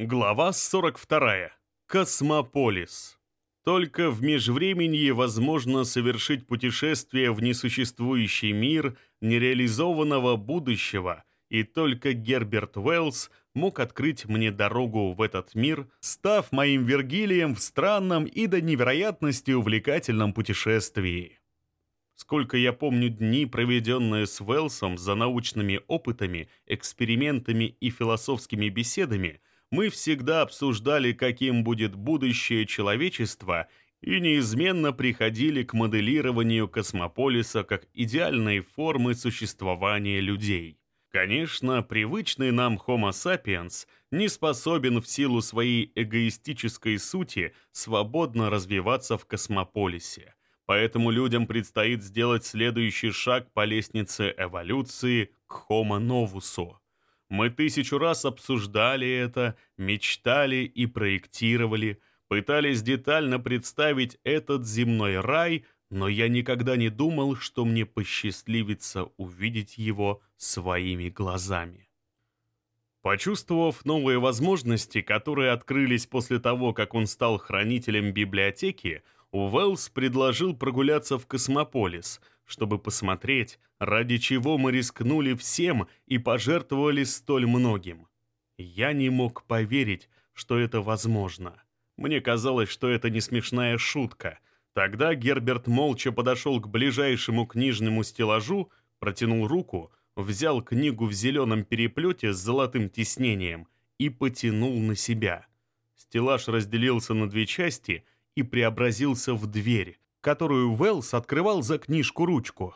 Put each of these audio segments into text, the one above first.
Глава 42. Космополис. Только в межвременье возможно совершить путешествие в несуществующий мир нереализованного будущего, и только Герберт Уэллс мог открыть мне дорогу в этот мир, став моим Вергилием в странном и до невероятности увлекательном путешествии. Сколько я помню дни, проведенные с Уэллсом за научными опытами, экспериментами и философскими беседами – мы всегда обсуждали, каким будет будущее человечества, и неизменно приходили к моделированию космополиса как идеальной формы существования людей. Конечно, привычный нам Homo sapiens не способен в силу своей эгоистической сути свободно развиваться в космополисе. Поэтому людям предстоит сделать следующий шаг по лестнице эволюции к Homo novusу. Мы тысячу раз обсуждали это, мечтали и проектировали, пытались детально представить этот земной рай, но я никогда не думал, что мне посчастливится увидеть его своими глазами. Почувствовав новые возможности, которые открылись после того, как он стал хранителем библиотеки, Уэллс предложил прогуляться в Космополис — чтобы посмотреть, ради чего мы рискнули всем и пожертвовали столь многим. Я не мог поверить, что это возможно. Мне казалось, что это не смешная шутка. Тогда Герберт молча подошел к ближайшему книжному стеллажу, протянул руку, взял книгу в зеленом переплете с золотым тиснением и потянул на себя. Стеллаж разделился на две части и преобразился в дверь, которую Уэллс открывал за книжку ручку.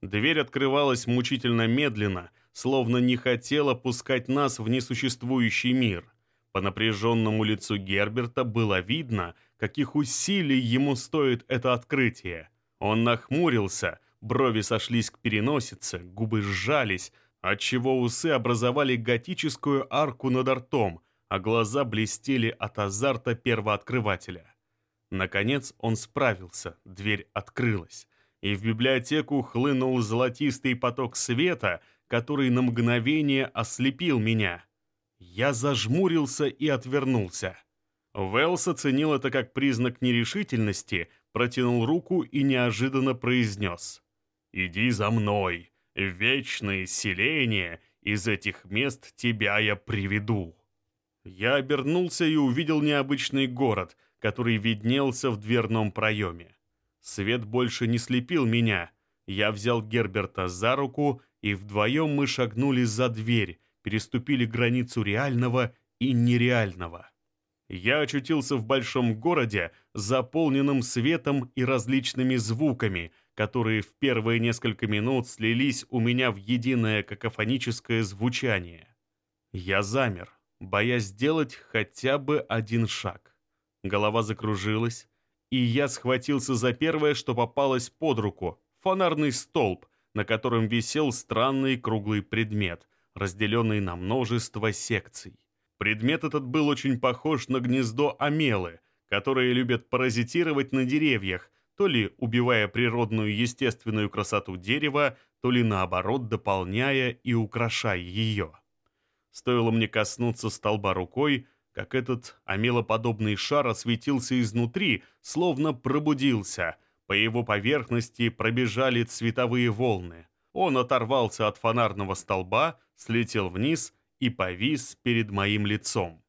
Дверь открывалась мучительно медленно, словно не хотела пускать нас в несуществующий мир. По напряженному лицу Герберта было видно, каких усилий ему стоит это открытие. Он нахмурился, брови сошлись к переносице, губы сжались, отчего усы образовали готическую арку над ртом, а глаза блестели от азарта первооткрывателя. Наконец он справился, дверь открылась, и в библиотеку хлынул золотистый поток света, который на мгновение ослепил меня. Я зажмурился и отвернулся. Велс оценил это как признак нерешительности, протянул руку и неожиданно произнес. «Иди за мной, вечное селение, из этих мест тебя я приведу». Я обернулся и увидел необычный город — который виднелся в дверном проеме. Свет больше не слепил меня. Я взял Герберта за руку, и вдвоем мы шагнули за дверь, переступили границу реального и нереального. Я очутился в большом городе, заполненном светом и различными звуками, которые в первые несколько минут слились у меня в единое какофоническое звучание. Я замер, боясь сделать хотя бы один шаг. Голова закружилась, и я схватился за первое, что попалось под руку — фонарный столб, на котором висел странный круглый предмет, разделенный на множество секций. Предмет этот был очень похож на гнездо амелы, которые любят паразитировать на деревьях, то ли убивая природную естественную красоту дерева, то ли наоборот дополняя и украшая ее. Стоило мне коснуться столба рукой, как этот амелоподобный шар осветился изнутри, словно пробудился. По его поверхности пробежали цветовые волны. Он оторвался от фонарного столба, слетел вниз и повис перед моим лицом.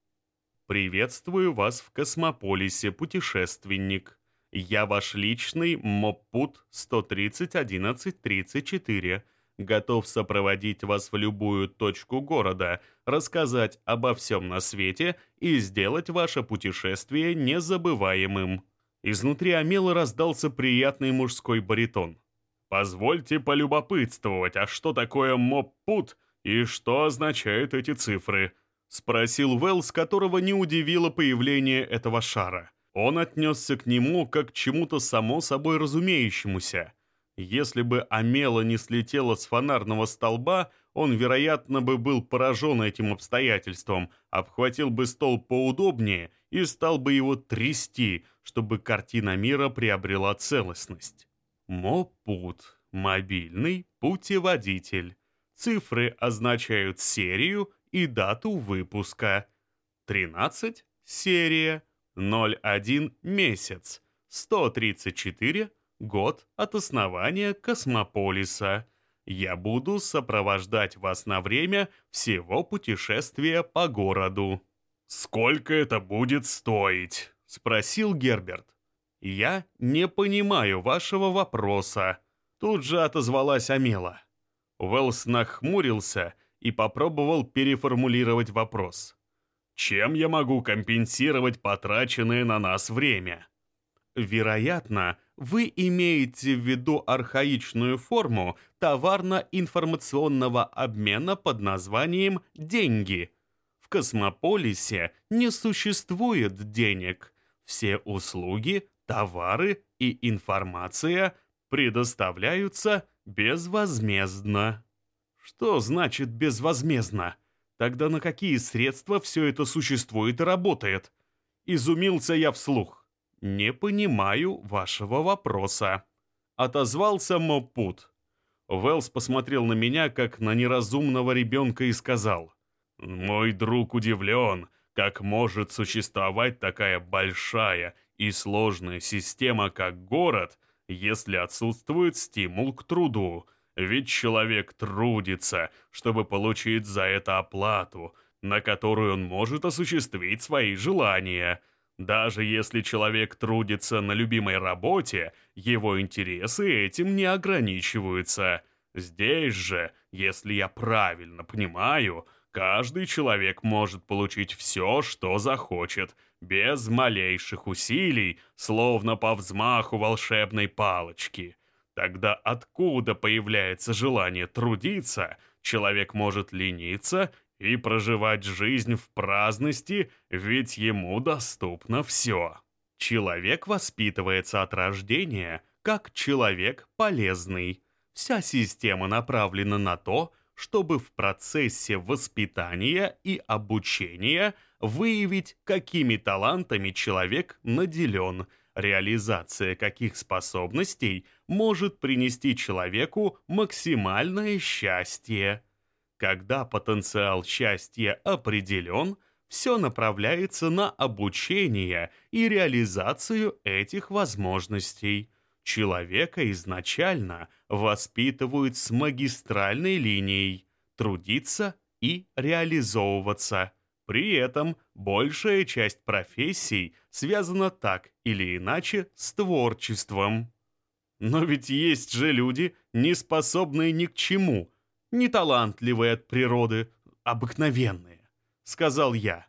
«Приветствую вас в космополисе, путешественник. Я ваш личный Моппут 130-11-34» готов сопроводить вас в любую точку города, рассказать обо всем на свете и сделать ваше путешествие незабываемым». Изнутри Амела раздался приятный мужской баритон. «Позвольте полюбопытствовать, а что такое моппут и что означают эти цифры?» — спросил Вэллс, которого не удивило появление этого шара. Он отнесся к нему как к чему-то само собой разумеющемуся — если бы Амела не слетела с фонарного столба, он, вероятно, бы был поражен этим обстоятельством, обхватил бы стол поудобнее и стал бы его трясти, чтобы картина мира приобрела целостность. Мопут – мобильный путеводитель. Цифры означают серию и дату выпуска. 13 – серия, 01 – месяц, 134 – год от основания космополиса. Я буду сопровождать вас на время всего путешествия по городу. «Сколько это будет стоить?» — спросил Герберт. «Я не понимаю вашего вопроса», — тут же отозвалась Амела. Уэллс нахмурился и попробовал переформулировать вопрос. «Чем я могу компенсировать потраченное на нас время?» Вероятно, вы имеете в виду архаичную форму товарно-информационного обмена под названием «деньги». В космополисе не существует денег. Все услуги, товары и информация предоставляются безвозмездно. Что значит безвозмездно? Тогда на какие средства все это существует и работает? Изумился я вслух. «Не понимаю вашего вопроса», — отозвался Мопут. Уэллс посмотрел на меня, как на неразумного ребенка, и сказал, «Мой друг удивлен, как может существовать такая большая и сложная система, как город, если отсутствует стимул к труду, ведь человек трудится, чтобы получить за это оплату, на которую он может осуществить свои желания». Даже если человек трудится на любимой работе, его интересы этим не ограничиваются. Здесь же, если я правильно понимаю, каждый человек может получить все, что захочет, без малейших усилий, словно по взмаху волшебной палочки. Тогда откуда появляется желание трудиться, человек может лениться и проживать жизнь в праздности, ведь ему доступно все. Человек воспитывается от рождения как человек полезный. Вся система направлена на то, чтобы в процессе воспитания и обучения выявить, какими талантами человек наделен, реализация каких способностей может принести человеку максимальное счастье. Когда потенциал счастья определен, все направляется на обучение и реализацию этих возможностей. Человека изначально воспитывают с магистральной линией трудиться и реализовываться. При этом большая часть профессий связана так или иначе с творчеством. Но ведь есть же люди, не способные ни к чему – неталантливые от природы, обыкновенные», — сказал я.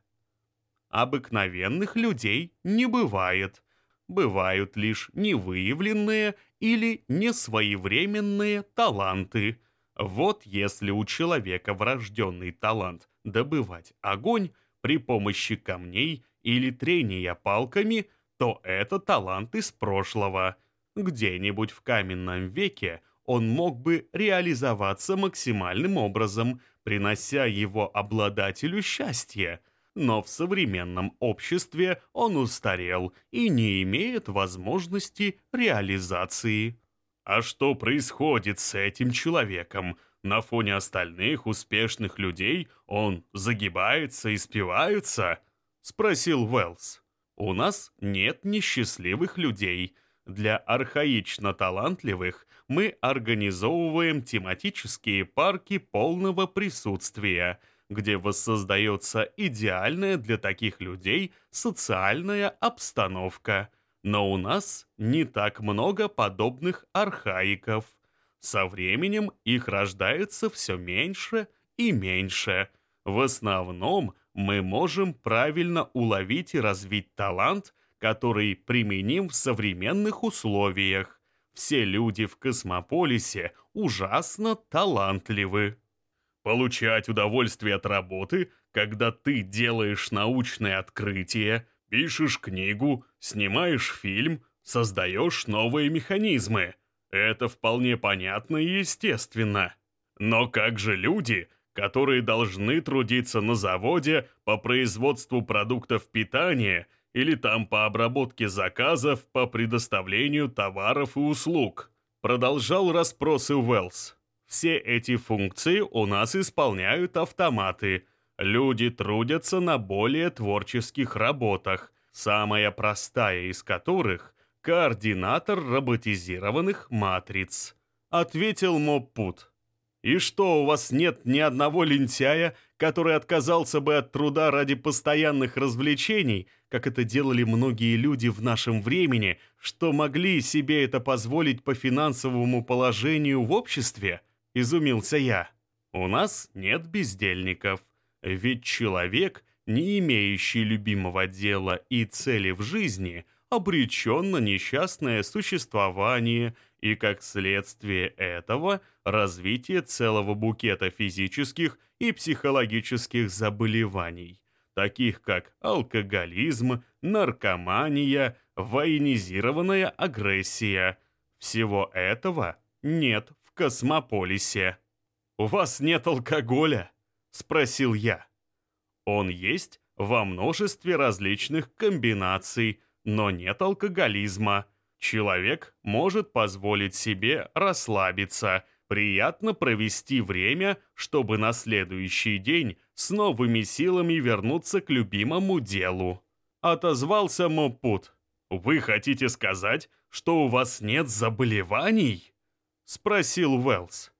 «Обыкновенных людей не бывает. Бывают лишь невыявленные или несвоевременные таланты. Вот если у человека врожденный талант добывать огонь при помощи камней или трения палками, то это талант из прошлого. Где-нибудь в каменном веке он мог бы реализоваться максимальным образом, принося его обладателю счастье. Но в современном обществе он устарел и не имеет возможности реализации. А что происходит с этим человеком? На фоне остальных успешных людей он загибается и спивается? Спросил Уэллс. У нас нет несчастливых людей. Для архаично талантливых мы организовываем тематические парки полного присутствия, где воссоздается идеальная для таких людей социальная обстановка. Но у нас не так много подобных архаиков. Со временем их рождается все меньше и меньше. В основном мы можем правильно уловить и развить талант, который применим в современных условиях все люди в космополисе ужасно талантливы. Получать удовольствие от работы, когда ты делаешь научное открытие, пишешь книгу, снимаешь фильм, создаешь новые механизмы. Это вполне понятно и естественно. Но как же люди, которые должны трудиться на заводе по производству продуктов питания – или там по обработке заказов по предоставлению товаров и услуг. Продолжал расспросы Уэллс. Все эти функции у нас исполняют автоматы. Люди трудятся на более творческих работах, самая простая из которых — координатор роботизированных матриц. Ответил Моппут. И что, у вас нет ни одного лентяя, который отказался бы от труда ради постоянных развлечений, как это делали многие люди в нашем времени, что могли себе это позволить по финансовому положению в обществе? Изумился я. У нас нет бездельников. Ведь человек, не имеющий любимого дела и цели в жизни, обречен на несчастное существование и, как следствие этого, развитие целого букета физических и психологических заболеваний, таких как алкоголизм, наркомания, военизированная агрессия. Всего этого нет в космополисе. «У вас нет алкоголя?» — спросил я. «Он есть во множестве различных комбинаций, но нет алкоголизма. Человек может позволить себе расслабиться, приятно провести время, чтобы на следующий день с новыми силами вернуться к любимому делу». Отозвался Мопут. «Вы хотите сказать, что у вас нет заболеваний?» Спросил Уэллс.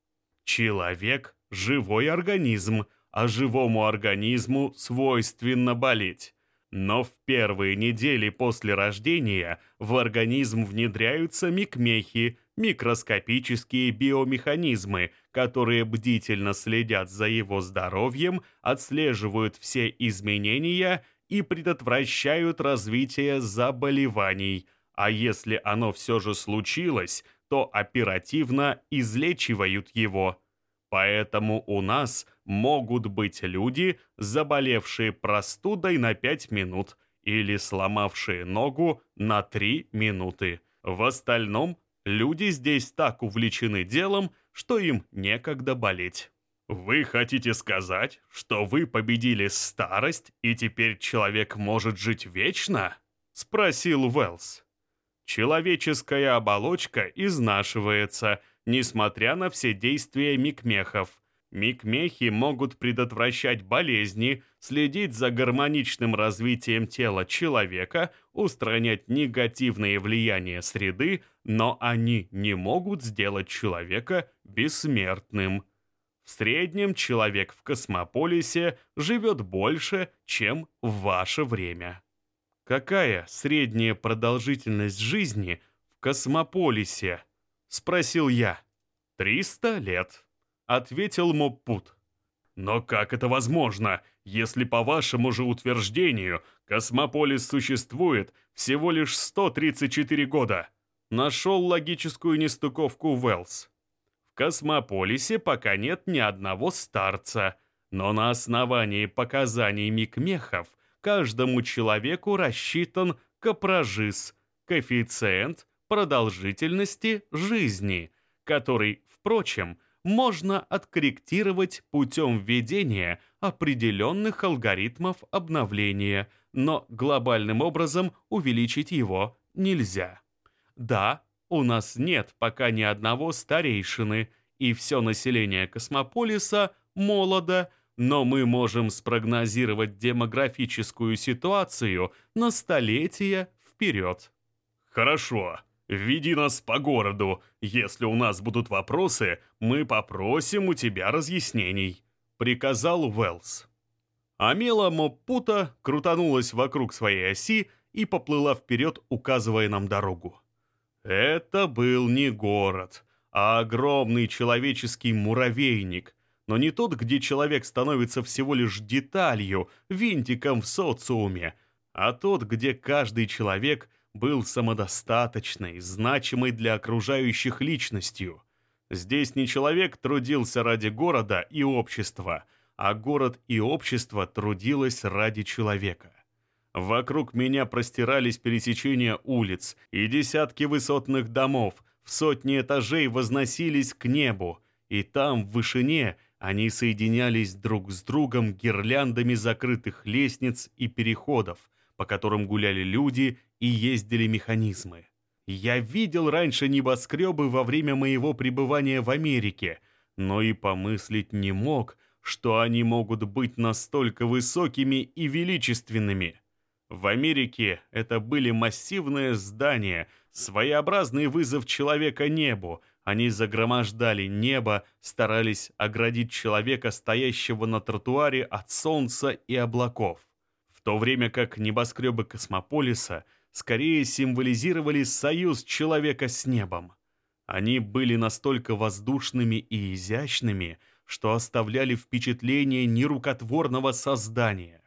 «Человек — живой организм, а живому организму свойственно болеть. Но в первые недели после рождения в организм внедряются микмехи, микроскопические биомеханизмы, которые бдительно следят за его здоровьем, отслеживают все изменения и предотвращают развитие заболеваний. А если оно все же случилось, то оперативно излечивают его. Поэтому у нас могут быть люди, заболевшие простудой на 5 минут или сломавшие ногу на 3 минуты. В остальном люди здесь так увлечены делом, что им некогда болеть. Вы хотите сказать, что вы победили старость, и теперь человек может жить вечно? Спросил Уэллс. Человеческая оболочка изнашивается, несмотря на все действия микмехов. Микмехи могут предотвращать болезни, следить за гармоничным развитием тела человека, устранять негативные влияния среды, но они не могут сделать человека бессмертным. В среднем человек в космополисе живет больше, чем в ваше время. Какая средняя продолжительность жизни в космополисе? Спросил я. «Триста лет», — ответил Моппут. «Но как это возможно, если по вашему же утверждению космополис существует всего лишь 134 года?» Нашел логическую нестыковку Уэллс. В космополисе пока нет ни одного старца, но на основании показаний микмехов каждому человеку рассчитан капрожиз, коэффициент продолжительности жизни, который, впрочем, можно откорректировать путем введения определенных алгоритмов обновления, но глобальным образом увеличить его нельзя. Да, у нас нет пока ни одного старейшины, и все население космополиса молодо, но мы можем спрогнозировать демографическую ситуацию на столетия вперед. Хорошо, Веди нас по городу. Если у нас будут вопросы, мы попросим у тебя разъяснений», — приказал Уэллс. Амела Моппута крутанулась вокруг своей оси и поплыла вперед, указывая нам дорогу. Это был не город, а огромный человеческий муравейник, но не тот, где человек становится всего лишь деталью, винтиком в социуме, а тот, где каждый человек — был самодостаточной, значимой для окружающих личностью. Здесь не человек трудился ради города и общества, а город и общество трудилось ради человека. Вокруг меня простирались пересечения улиц и десятки высотных домов, в сотни этажей возносились к небу, и там, в вышине, они соединялись друг с другом гирляндами закрытых лестниц и переходов, по которым гуляли люди и ездили механизмы. Я видел раньше небоскребы во время моего пребывания в Америке, но и помыслить не мог, что они могут быть настолько высокими и величественными. В Америке это были массивные здания, своеобразный вызов человека небу. Они загромождали небо, старались оградить человека, стоящего на тротуаре, от солнца и облаков. В то время как небоскребы космополиса скорее символизировали союз человека с небом. Они были настолько воздушными и изящными, что оставляли впечатление нерукотворного создания.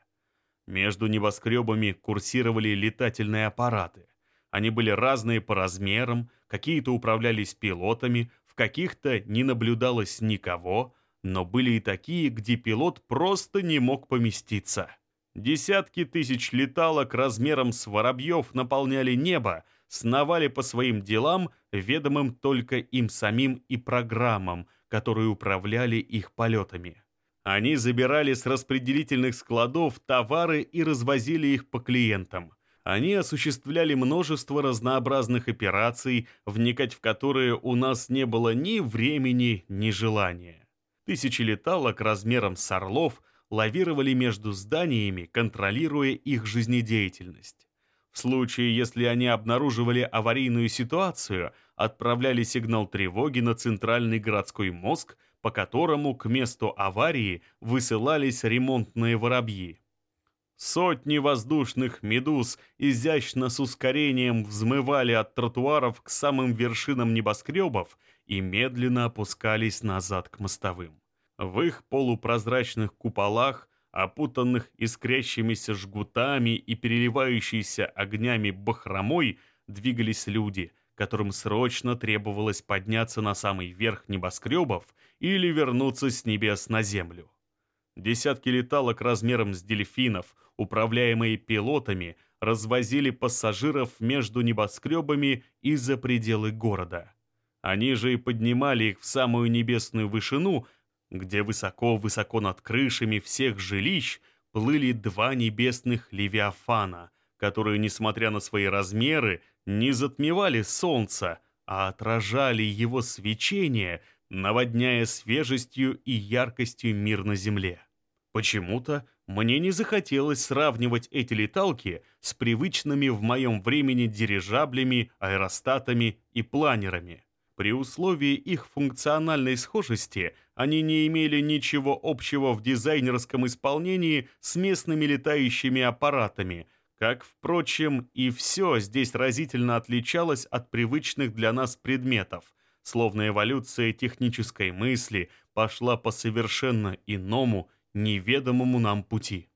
Между небоскребами курсировали летательные аппараты. Они были разные по размерам, какие-то управлялись пилотами, в каких-то не наблюдалось никого, но были и такие, где пилот просто не мог поместиться. Десятки тысяч леталок размером с воробьев наполняли небо, сновали по своим делам, ведомым только им самим и программам, которые управляли их полетами. Они забирали с распределительных складов товары и развозили их по клиентам. Они осуществляли множество разнообразных операций, вникать в которые у нас не было ни времени, ни желания. Тысячи леталок размером с орлов лавировали между зданиями, контролируя их жизнедеятельность. В случае, если они обнаруживали аварийную ситуацию, отправляли сигнал тревоги на центральный городской мозг, по которому к месту аварии высылались ремонтные воробьи. Сотни воздушных медуз изящно с ускорением взмывали от тротуаров к самым вершинам небоскребов и медленно опускались назад к мостовым. В их полупрозрачных куполах опутанных искрящимися жгутами и переливающейся огнями бахромой, двигались люди, которым срочно требовалось подняться на самый верх небоскребов или вернуться с небес на землю. Десятки леталок размером с дельфинов, управляемые пилотами, развозили пассажиров между небоскребами и за пределы города. Они же и поднимали их в самую небесную вышину, где высоко-высоко над крышами всех жилищ плыли два небесных левиафана, которые, несмотря на свои размеры, не затмевали солнце, а отражали его свечение, наводняя свежестью и яркостью мир на земле. Почему-то мне не захотелось сравнивать эти леталки с привычными в моем времени дирижаблями, аэростатами и планерами. При условии их функциональной схожести они не имели ничего общего в дизайнерском исполнении с местными летающими аппаратами, как, впрочем, и все здесь разительно отличалось от привычных для нас предметов, словно эволюция технической мысли пошла по совершенно иному, неведомому нам пути.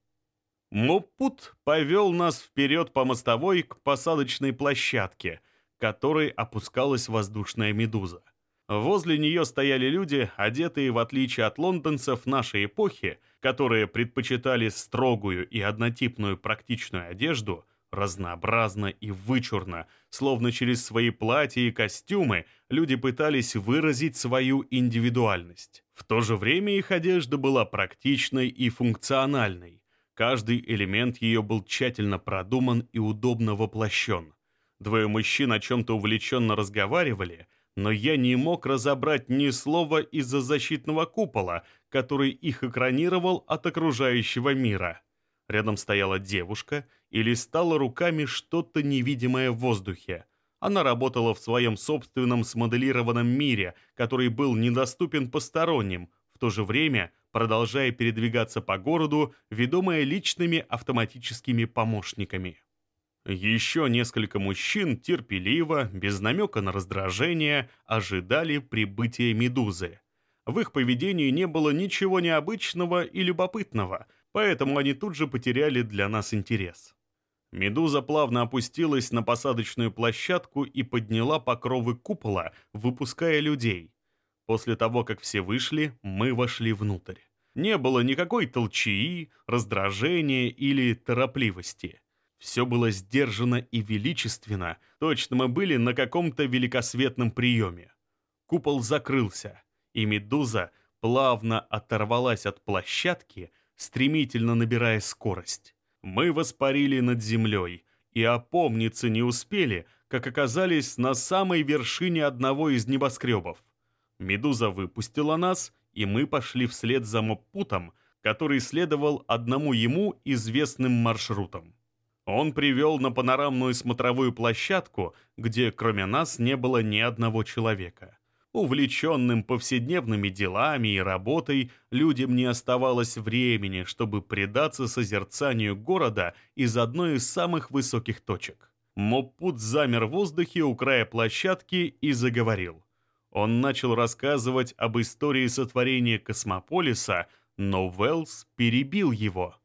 Моппут повел нас вперед по мостовой к посадочной площадке – которой опускалась воздушная медуза. Возле нее стояли люди, одетые, в отличие от лондонцев нашей эпохи, которые предпочитали строгую и однотипную практичную одежду, разнообразно и вычурно, словно через свои платья и костюмы люди пытались выразить свою индивидуальность. В то же время их одежда была практичной и функциональной. Каждый элемент ее был тщательно продуман и удобно воплощен. Двое мужчин о чем-то увлеченно разговаривали, но я не мог разобрать ни слова из-за защитного купола, который их экранировал от окружающего мира. Рядом стояла девушка и листала руками что-то невидимое в воздухе. Она работала в своем собственном смоделированном мире, который был недоступен посторонним, в то же время продолжая передвигаться по городу, ведомая личными автоматическими помощниками. Еще несколько мужчин терпеливо, без намека на раздражение, ожидали прибытия медузы. В их поведении не было ничего необычного и любопытного, поэтому они тут же потеряли для нас интерес. Медуза плавно опустилась на посадочную площадку и подняла покровы купола, выпуская людей. После того, как все вышли, мы вошли внутрь. Не было никакой толчии, раздражения или торопливости. Все было сдержанно и величественно, точно мы были на каком-то великосветном приеме. Купол закрылся, и медуза плавно оторвалась от площадки, стремительно набирая скорость. Мы воспарили над землей, и опомниться не успели, как оказались на самой вершине одного из небоскребов. Медуза выпустила нас, и мы пошли вслед за Моппутом, который следовал одному ему известным маршрутом. Он привел на панорамную смотровую площадку, где кроме нас не было ни одного человека. Увлеченным повседневными делами и работой, людям не оставалось времени, чтобы предаться созерцанию города из одной из самых высоких точек. Моппут замер в воздухе у края площадки и заговорил. Он начал рассказывать об истории сотворения космополиса, но Уэллс перебил его.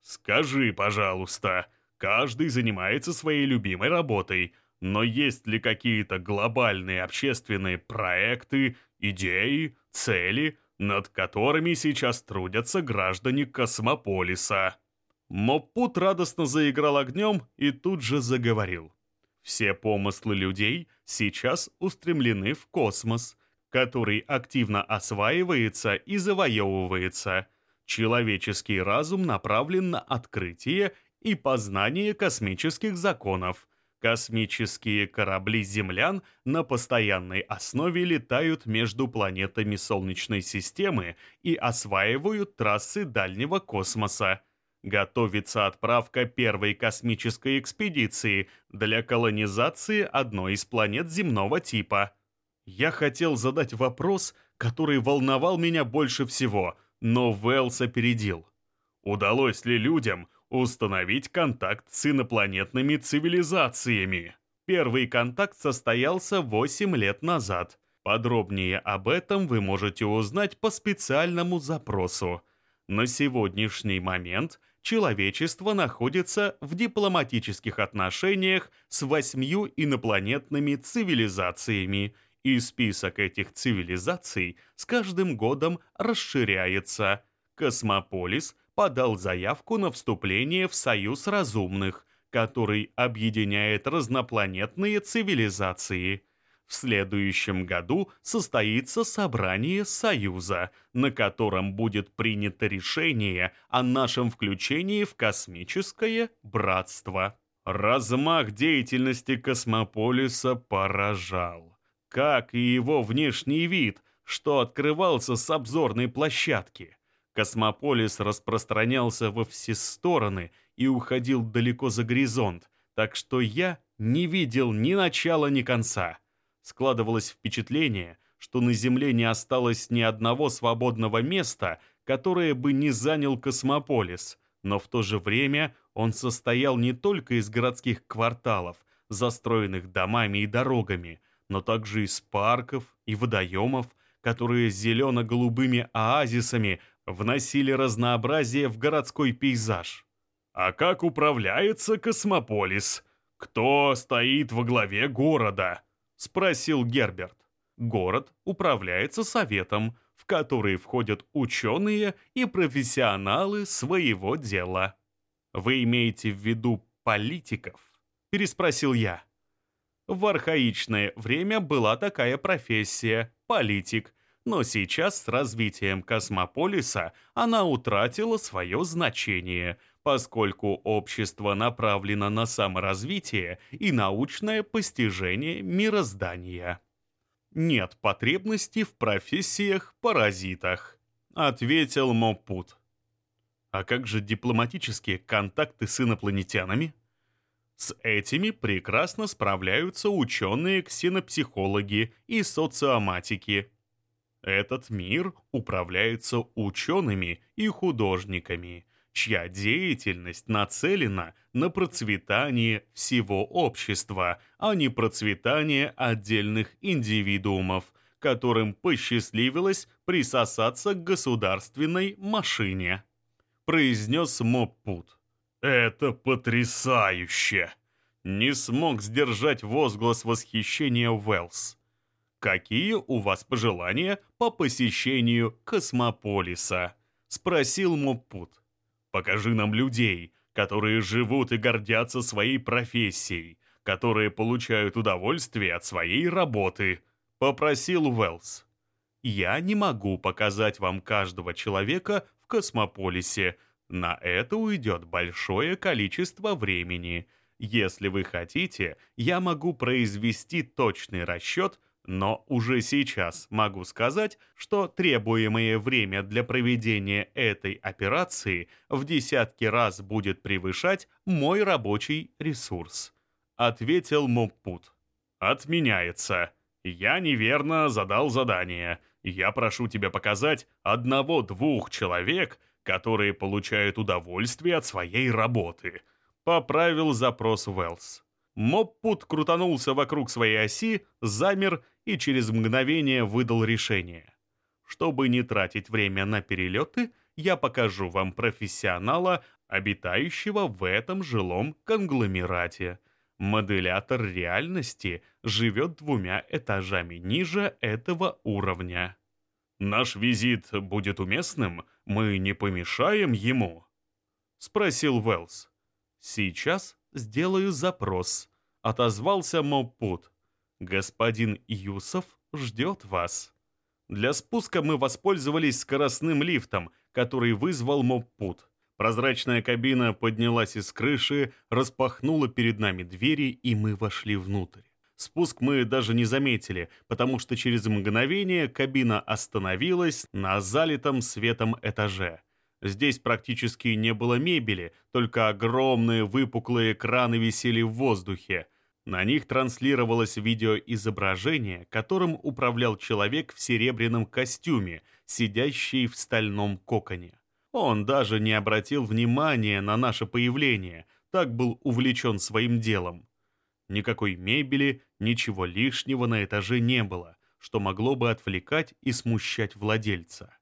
«Скажи, пожалуйста», Каждый занимается своей любимой работой, но есть ли какие-то глобальные общественные проекты, идеи, цели, над которыми сейчас трудятся граждане Космополиса? Моппут радостно заиграл огнем и тут же заговорил. Все помыслы людей сейчас устремлены в космос, который активно осваивается и завоевывается. Человеческий разум направлен на открытие и познание космических законов. Космические корабли землян на постоянной основе летают между планетами Солнечной системы и осваивают трассы дальнего космоса. Готовится отправка первой космической экспедиции для колонизации одной из планет земного типа. Я хотел задать вопрос, который волновал меня больше всего, но Вэлс опередил. Удалось ли людям установить контакт с инопланетными цивилизациями. Первый контакт состоялся 8 лет назад. Подробнее об этом вы можете узнать по специальному запросу. На сегодняшний момент человечество находится в дипломатических отношениях с восьмью инопланетными цивилизациями, и список этих цивилизаций с каждым годом расширяется. Космополис – подал заявку на вступление в Союз разумных, который объединяет разнопланетные цивилизации. В следующем году состоится собрание Союза, на котором будет принято решение о нашем включении в космическое братство. Размах деятельности космополиса поражал. Как и его внешний вид, что открывался с обзорной площадки. Космополис распространялся во все стороны и уходил далеко за горизонт, так что я не видел ни начала, ни конца. Складывалось впечатление, что на Земле не осталось ни одного свободного места, которое бы не занял космополис, но в то же время он состоял не только из городских кварталов, застроенных домами и дорогами, но также из парков и водоемов, которые зелено-голубыми оазисами вносили разнообразие в городской пейзаж. А как управляется космополис? Кто стоит во главе города? Спросил Герберт. Город управляется советом, в который входят ученые и профессионалы своего дела. Вы имеете в виду политиков? Переспросил я. В архаичное время была такая профессия – политик, но сейчас с развитием космополиса она утратила свое значение, поскольку общество направлено на саморазвитие и научное постижение мироздания. «Нет потребности в профессиях-паразитах», — ответил Мопут. «А как же дипломатические контакты с инопланетянами?» С этими прекрасно справляются ученые-ксенопсихологи и социоматики, этот мир управляется учеными и художниками, чья деятельность нацелена на процветание всего общества, а не процветание отдельных индивидуумов, которым посчастливилось присосаться к государственной машине. Произнес Моппут. «Это потрясающе!» Не смог сдержать возглас восхищения Уэллс. «Какие у вас пожелания по посещению космополиса?» — спросил Моппут. «Покажи нам людей, которые живут и гордятся своей профессией, которые получают удовольствие от своей работы», — попросил Уэллс. «Я не могу показать вам каждого человека в космополисе. На это уйдет большое количество времени. Если вы хотите, я могу произвести точный расчет Но уже сейчас могу сказать, что требуемое время для проведения этой операции в десятки раз будет превышать мой рабочий ресурс. Ответил Моппут. Отменяется. Я неверно задал задание. Я прошу тебя показать одного-двух человек, которые получают удовольствие от своей работы. Поправил запрос Уэллс. Моппут крутанулся вокруг своей оси, замер и через мгновение выдал решение. Чтобы не тратить время на перелеты, я покажу вам профессионала, обитающего в этом жилом конгломерате. Моделятор реальности живет двумя этажами ниже этого уровня. «Наш визит будет уместным? Мы не помешаем ему?» — спросил Уэллс. «Сейчас сделаю запрос», — отозвался Моппут. «Господин Юсов ждет вас». Для спуска мы воспользовались скоростным лифтом, который вызвал Моппут. Прозрачная кабина поднялась из крыши, распахнула перед нами двери, и мы вошли внутрь. Спуск мы даже не заметили, потому что через мгновение кабина остановилась на залитом светом этаже. Здесь практически не было мебели, только огромные выпуклые экраны висели в воздухе. На них транслировалось видеоизображение, которым управлял человек в серебряном костюме, сидящий в стальном коконе. Он даже не обратил внимания на наше появление, так был увлечен своим делом. Никакой мебели, ничего лишнего на этаже не было, что могло бы отвлекать и смущать владельца.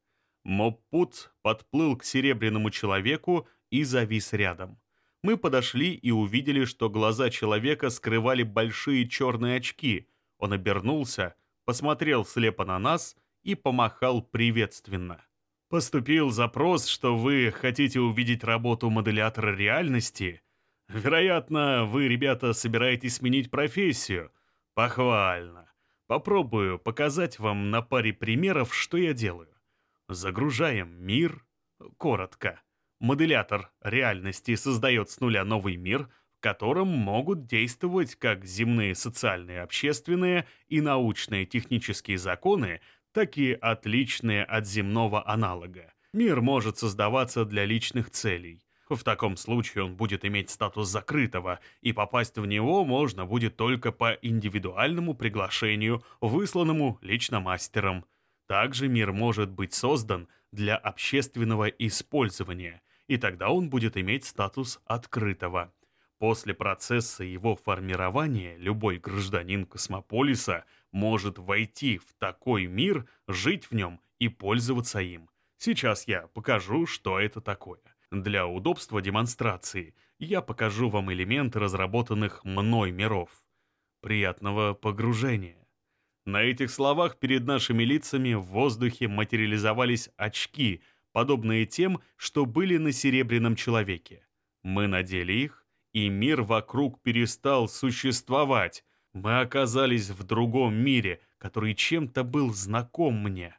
Моппут подплыл к серебряному человеку и завис рядом. Мы подошли и увидели, что глаза человека скрывали большие черные очки. Он обернулся, посмотрел слепо на нас и помахал приветственно. «Поступил запрос, что вы хотите увидеть работу моделятора реальности. Вероятно, вы, ребята, собираетесь сменить профессию. Похвально. Попробую показать вам на паре примеров, что я делаю. Загружаем мир. Коротко. Моделятор реальности создает с нуля новый мир, в котором могут действовать как земные социальные, общественные и научные технические законы, так и отличные от земного аналога. Мир может создаваться для личных целей. В таком случае он будет иметь статус закрытого, и попасть в него можно будет только по индивидуальному приглашению, высланному лично мастером. Также мир может быть создан для общественного использования, и тогда он будет иметь статус открытого. После процесса его формирования любой гражданин космополиса может войти в такой мир, жить в нем и пользоваться им. Сейчас я покажу, что это такое. Для удобства демонстрации я покажу вам элементы разработанных мной миров. Приятного погружения. На этих словах перед нашими лицами в воздухе материализовались очки, подобные тем, что были на серебряном человеке. Мы надели их, и мир вокруг перестал существовать. Мы оказались в другом мире, который чем-то был знаком мне.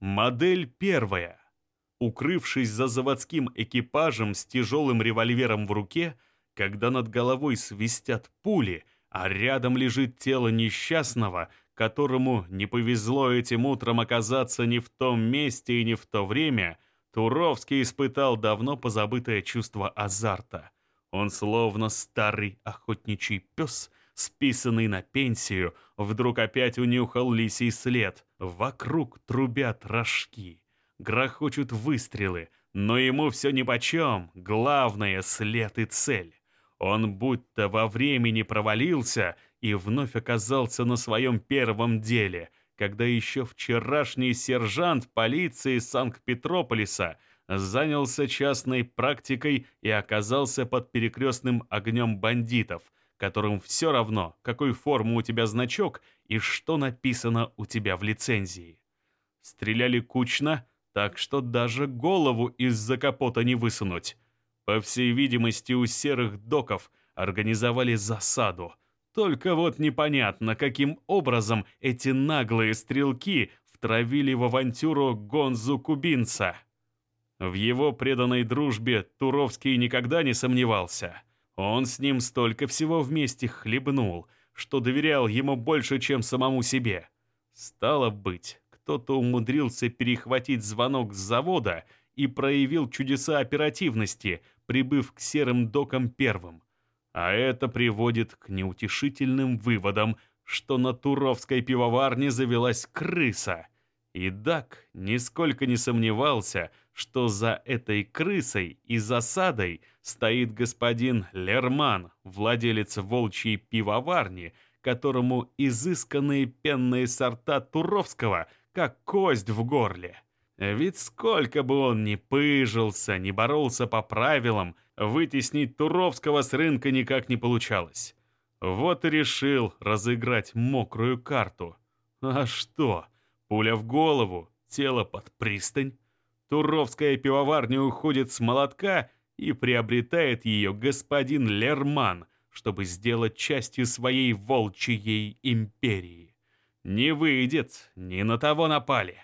Модель первая — Укрывшись за заводским экипажем с тяжелым револьвером в руке, когда над головой свистят пули, а рядом лежит тело несчастного, которому не повезло этим утром оказаться не в том месте и не в то время, Туровский испытал давно позабытое чувство азарта. Он словно старый охотничий пес, списанный на пенсию, вдруг опять унюхал лисий след. Вокруг трубят рожки грохочут выстрелы, но ему все нипочем, главное — след и цель. Он будто во времени провалился и вновь оказался на своем первом деле, когда еще вчерашний сержант полиции Санкт-Петрополиса занялся частной практикой и оказался под перекрестным огнем бандитов, которым все равно, какой формы у тебя значок и что написано у тебя в лицензии. Стреляли кучно, так что даже голову из-за капота не высунуть. По всей видимости, у серых доков организовали засаду. Только вот непонятно, каким образом эти наглые стрелки втравили в авантюру Гонзу Кубинца. В его преданной дружбе Туровский никогда не сомневался. Он с ним столько всего вместе хлебнул, что доверял ему больше, чем самому себе. Стало быть, кто-то умудрился перехватить звонок с завода и проявил чудеса оперативности, прибыв к серым докам первым. А это приводит к неутешительным выводам, что на Туровской пивоварне завелась крыса. И Дак нисколько не сомневался, что за этой крысой и засадой стоит господин Лерман, владелец волчьей пивоварни, которому изысканные пенные сорта Туровского как кость в горле. Ведь сколько бы он ни пыжился, ни боролся по правилам, вытеснить Туровского с рынка никак не получалось. Вот и решил разыграть мокрую карту. А что? Пуля в голову, тело под пристань. Туровская пивоварня уходит с молотка и приобретает ее господин Лерман, чтобы сделать частью своей волчьей империи. Не выйдет, не на того напали.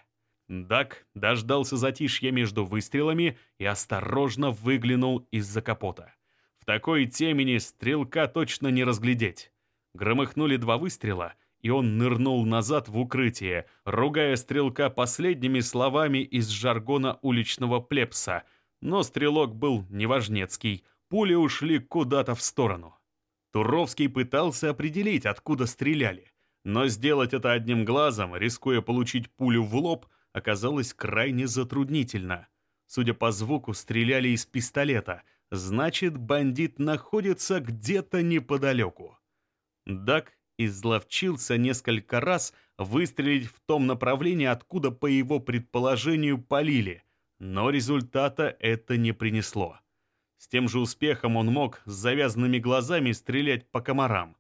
Дак дождался затишья между выстрелами и осторожно выглянул из-за капота. В такой темени стрелка точно не разглядеть. Громыхнули два выстрела, и он нырнул назад в укрытие, ругая стрелка последними словами из жаргона уличного плебса. Но стрелок был неважнецкий, пули ушли куда-то в сторону. Туровский пытался определить, откуда стреляли. Но сделать это одним глазом, рискуя получить пулю в лоб, оказалось крайне затруднительно. Судя по звуку, стреляли из пистолета, значит, бандит находится где-то неподалеку. Дак изловчился несколько раз выстрелить в том направлении, откуда, по его предположению, полили, но результата это не принесло. С тем же успехом он мог с завязанными глазами стрелять по комарам.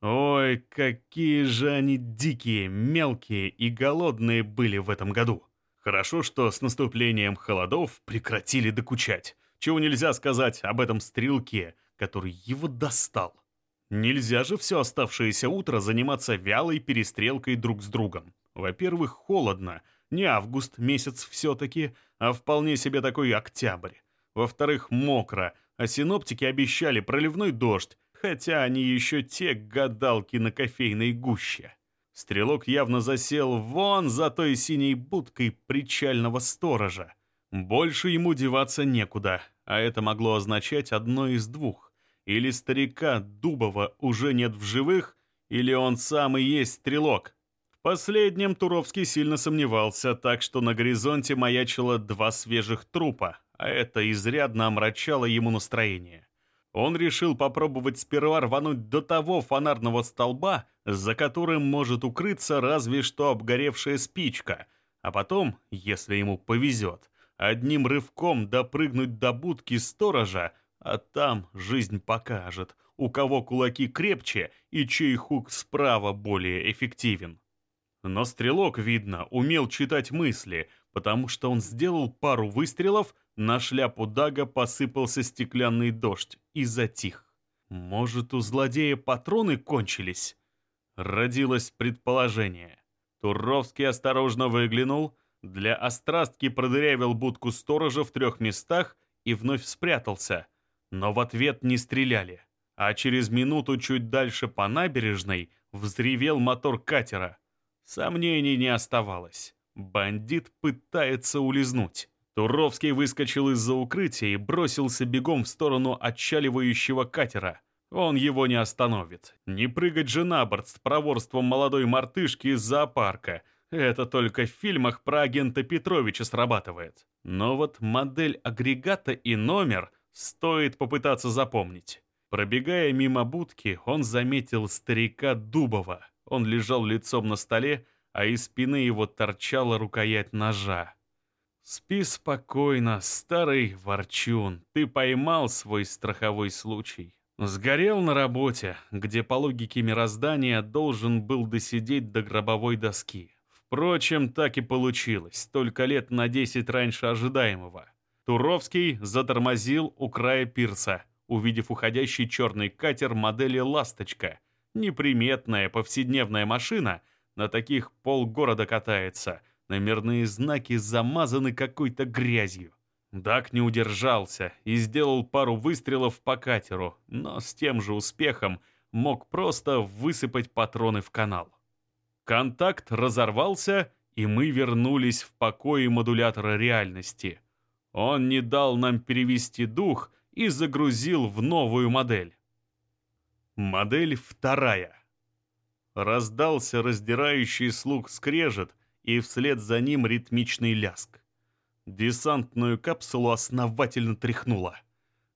Ой, какие же они дикие, мелкие и голодные были в этом году. Хорошо, что с наступлением холодов прекратили докучать. Чего нельзя сказать об этом стрелке, который его достал. Нельзя же все оставшееся утро заниматься вялой перестрелкой друг с другом. Во-первых, холодно. Не август месяц все-таки, а вполне себе такой октябрь. Во-вторых, мокро, а синоптики обещали проливной дождь, хотя они еще те гадалки на кофейной гуще. Стрелок явно засел вон за той синей будкой причального сторожа. Больше ему деваться некуда, а это могло означать одно из двух. Или старика Дубова уже нет в живых, или он сам и есть стрелок. В последнем Туровский сильно сомневался, так что на горизонте маячило два свежих трупа, а это изрядно омрачало ему настроение. Он решил попробовать сперва рвануть до того фонарного столба, за которым может укрыться разве что обгоревшая спичка, а потом, если ему повезет, одним рывком допрыгнуть до будки сторожа, а там жизнь покажет, у кого кулаки крепче и чей хук справа более эффективен. Но стрелок, видно, умел читать мысли, потому что он сделал пару выстрелов, на шляпу Дага посыпался стеклянный дождь и затих. Может, у злодея патроны кончились? Родилось предположение. Туровский осторожно выглянул, для острастки продырявил будку сторожа в трех местах и вновь спрятался. Но в ответ не стреляли. А через минуту чуть дальше по набережной взревел мотор катера. Сомнений не оставалось. Бандит пытается улизнуть. Туровский выскочил из-за укрытия и бросился бегом в сторону отчаливающего катера. Он его не остановит. Не прыгать же на борт с проворством молодой мартышки из зоопарка. Это только в фильмах про агента Петровича срабатывает. Но вот модель агрегата и номер стоит попытаться запомнить. Пробегая мимо будки, он заметил старика Дубова. Он лежал лицом на столе, а из спины его торчала рукоять ножа. Спи спокойно, старый ворчун. Ты поймал свой страховой случай. Сгорел на работе, где по логике мироздания должен был досидеть до гробовой доски. Впрочем, так и получилось, только лет на 10 раньше ожидаемого. Туровский затормозил у края пирса, увидев уходящий черный катер модели «Ласточка». Неприметная повседневная машина, на таких полгорода катается – Номерные знаки замазаны какой-то грязью. Дак не удержался и сделал пару выстрелов по катеру, но с тем же успехом мог просто высыпать патроны в канал. Контакт разорвался, и мы вернулись в покои модулятора реальности. Он не дал нам перевести дух и загрузил в новую модель. Модель вторая. Раздался раздирающий слух скрежет, и вслед за ним ритмичный ляск. Десантную капсулу основательно тряхнуло.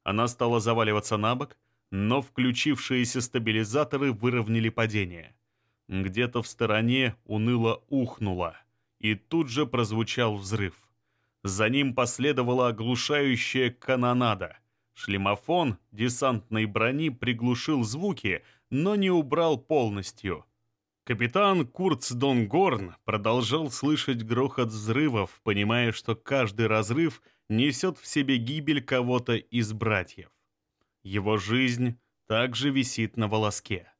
Она стала заваливаться на бок, но включившиеся стабилизаторы выровняли падение. Где-то в стороне уныло ухнуло, и тут же прозвучал взрыв. За ним последовала оглушающая канонада. Шлемофон десантной брони приглушил звуки, но не убрал полностью. Капитан Курц Донгорн продолжал слышать грохот взрывов, понимая, что каждый разрыв несет в себе гибель кого-то из братьев. Его жизнь также висит на волоске.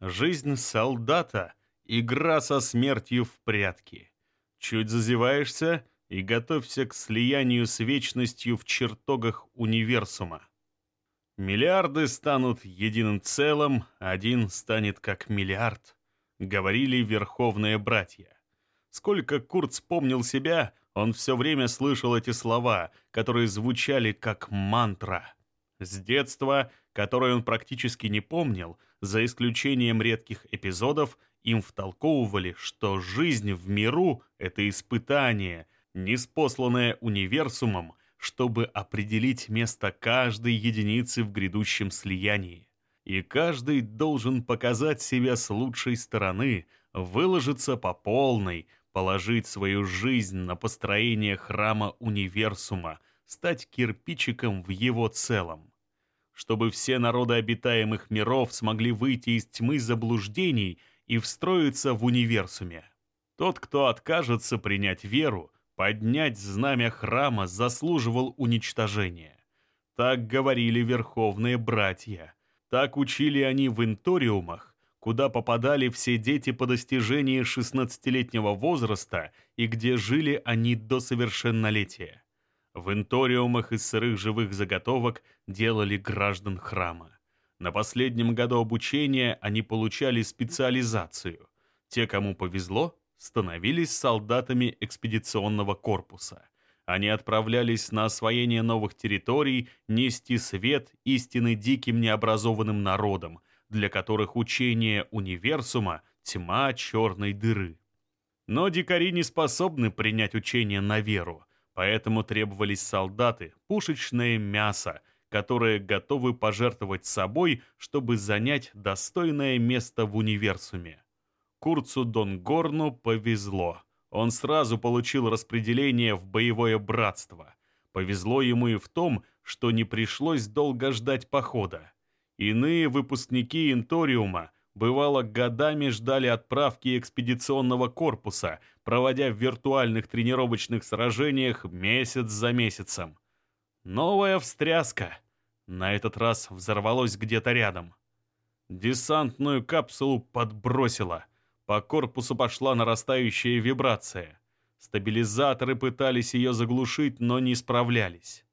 Жизнь солдата — игра со смертью в прятки. Чуть зазеваешься и готовься к слиянию с вечностью в чертогах универсума. Миллиарды станут единым целым, один станет как миллиард, говорили верховные братья. Сколько Курт вспомнил себя, он все время слышал эти слова, которые звучали как мантра. С детства, которое он практически не помнил, за исключением редких эпизодов, им втолковывали, что жизнь в миру — это испытание, неспосланное универсумом, чтобы определить место каждой единицы в грядущем слиянии. И каждый должен показать себя с лучшей стороны, выложиться по полной, положить свою жизнь на построение храма универсума, стать кирпичиком в его целом чтобы все народы обитаемых миров смогли выйти из тьмы заблуждений и встроиться в универсуме. Тот, кто откажется принять веру, поднять знамя храма, заслуживал уничтожения. Так говорили верховные братья. Так учили они в инториумах, куда попадали все дети по достижении 16-летнего возраста и где жили они до совершеннолетия. В инториумах из сырых живых заготовок делали граждан храма. На последнем году обучения они получали специализацию. Те, кому повезло, становились солдатами экспедиционного корпуса. Они отправлялись на освоение новых территорий, нести свет истины диким необразованным народам, для которых учение универсума — тьма черной дыры. Но дикари не способны принять учение на веру — Поэтому требовались солдаты, пушечное мясо, которые готовы пожертвовать собой, чтобы занять достойное место в универсуме. Курцу Донгорну повезло. Он сразу получил распределение в боевое братство. Повезло ему и в том, что не пришлось долго ждать похода. Иные выпускники Инториума – бывало, годами ждали отправки экспедиционного корпуса, проводя в виртуальных тренировочных сражениях месяц за месяцем. Новая встряска. На этот раз взорвалось где-то рядом. Десантную капсулу подбросило. По корпусу пошла нарастающая вибрация. Стабилизаторы пытались ее заглушить, но не справлялись.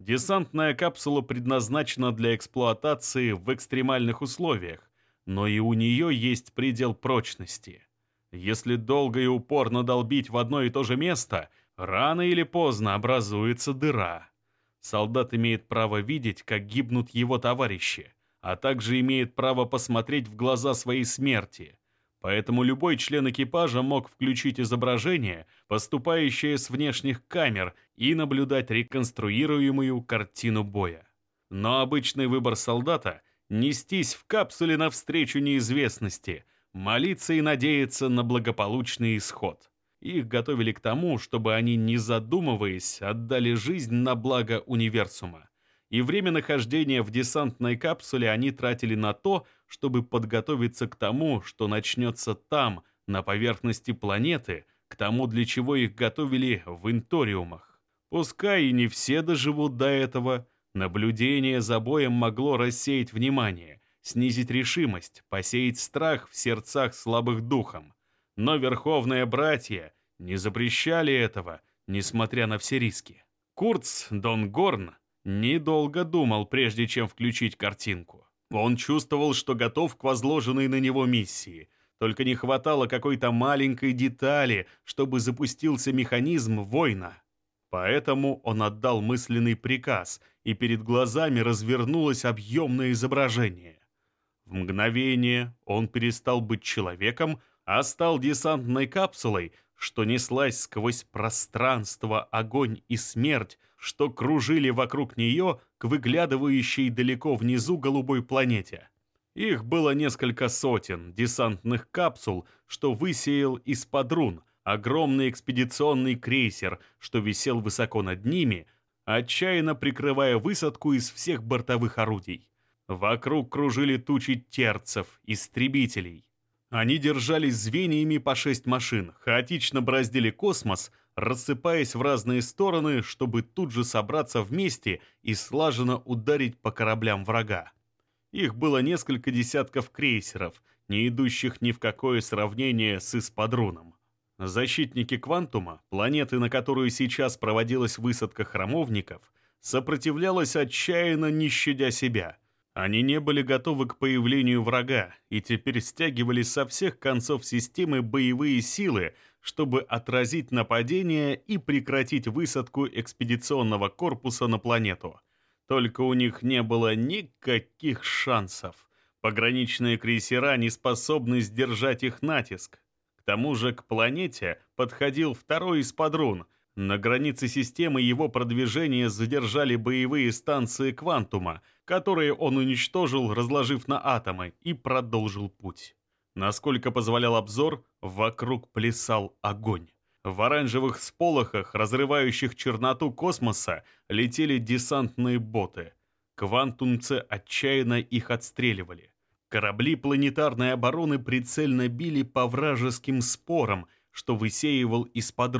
Десантная капсула предназначена для эксплуатации в экстремальных условиях, но и у нее есть предел прочности. Если долго и упорно долбить в одно и то же место, рано или поздно образуется дыра. Солдат имеет право видеть, как гибнут его товарищи, а также имеет право посмотреть в глаза своей смерти. Поэтому любой член экипажа мог включить изображение, поступающее с внешних камер, и наблюдать реконструируемую картину боя. Но обычный выбор солдата нестись в капсуле навстречу неизвестности, молиться и надеяться на благополучный исход. Их готовили к тому, чтобы они, не задумываясь, отдали жизнь на благо универсума. И время нахождения в десантной капсуле они тратили на то, чтобы подготовиться к тому, что начнется там, на поверхности планеты, к тому, для чего их готовили в инториумах. Пускай и не все доживут до этого, Наблюдение за боем могло рассеять внимание, снизить решимость, посеять страх в сердцах слабых духом. Но верховные братья не запрещали этого, несмотря на все риски. Курц Дон Горн недолго думал, прежде чем включить картинку. Он чувствовал, что готов к возложенной на него миссии. Только не хватало какой-то маленькой детали, чтобы запустился механизм война. Поэтому он отдал мысленный приказ, и перед глазами развернулось объемное изображение. В мгновение он перестал быть человеком, а стал десантной капсулой, что неслась сквозь пространство, огонь и смерть, что кружили вокруг нее к выглядывающей далеко внизу голубой планете. Их было несколько сотен десантных капсул, что высеял из-под огромный экспедиционный крейсер, что висел высоко над ними, отчаянно прикрывая высадку из всех бортовых орудий. Вокруг кружили тучи терцев, истребителей. Они держались звеньями по шесть машин, хаотично браздили космос, рассыпаясь в разные стороны, чтобы тут же собраться вместе и слаженно ударить по кораблям врага. Их было несколько десятков крейсеров, не идущих ни в какое сравнение с эспадроном. Защитники Квантума, планеты, на которую сейчас проводилась высадка храмовников, сопротивлялась отчаянно, не щадя себя – они не были готовы к появлению врага и теперь стягивали со всех концов системы боевые силы, чтобы отразить нападение и прекратить высадку экспедиционного корпуса на планету. Только у них не было никаких шансов. Пограничные крейсера не способны сдержать их натиск. К тому же к планете подходил второй эспадрон. На границе системы его продвижения задержали боевые станции «Квантума», которые он уничтожил, разложив на атомы, и продолжил путь. Насколько позволял обзор, вокруг плясал огонь. В оранжевых сполохах, разрывающих черноту космоса, летели десантные боты. Квантумцы отчаянно их отстреливали. Корабли планетарной обороны прицельно били по вражеским спорам, что высеивал из-под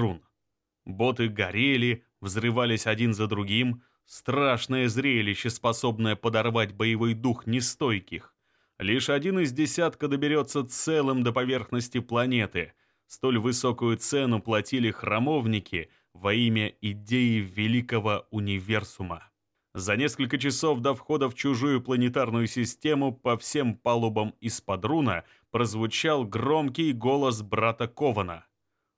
Боты горели, взрывались один за другим, Страшное зрелище, способное подорвать боевой дух нестойких. Лишь один из десятка доберется целым до поверхности планеты. Столь высокую цену платили храмовники во имя идеи великого универсума. За несколько часов до входа в чужую планетарную систему по всем палубам из-под руна прозвучал громкий голос брата Кована.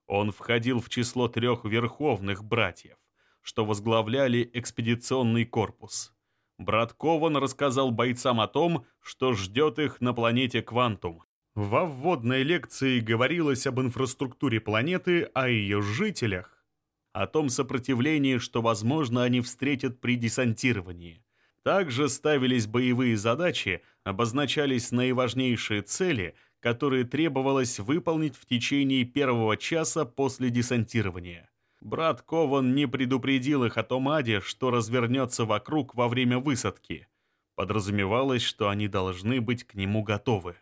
Он входил в число трех верховных братьев что возглавляли экспедиционный корпус. Брат Кован рассказал бойцам о том, что ждет их на планете Квантум. Во вводной лекции говорилось об инфраструктуре планеты, о ее жителях, о том сопротивлении, что, возможно, они встретят при десантировании. Также ставились боевые задачи, обозначались наиважнейшие цели, которые требовалось выполнить в течение первого часа после десантирования. Брат Кован не предупредил их о том аде, что развернется вокруг во время высадки. Подразумевалось, что они должны быть к нему готовы.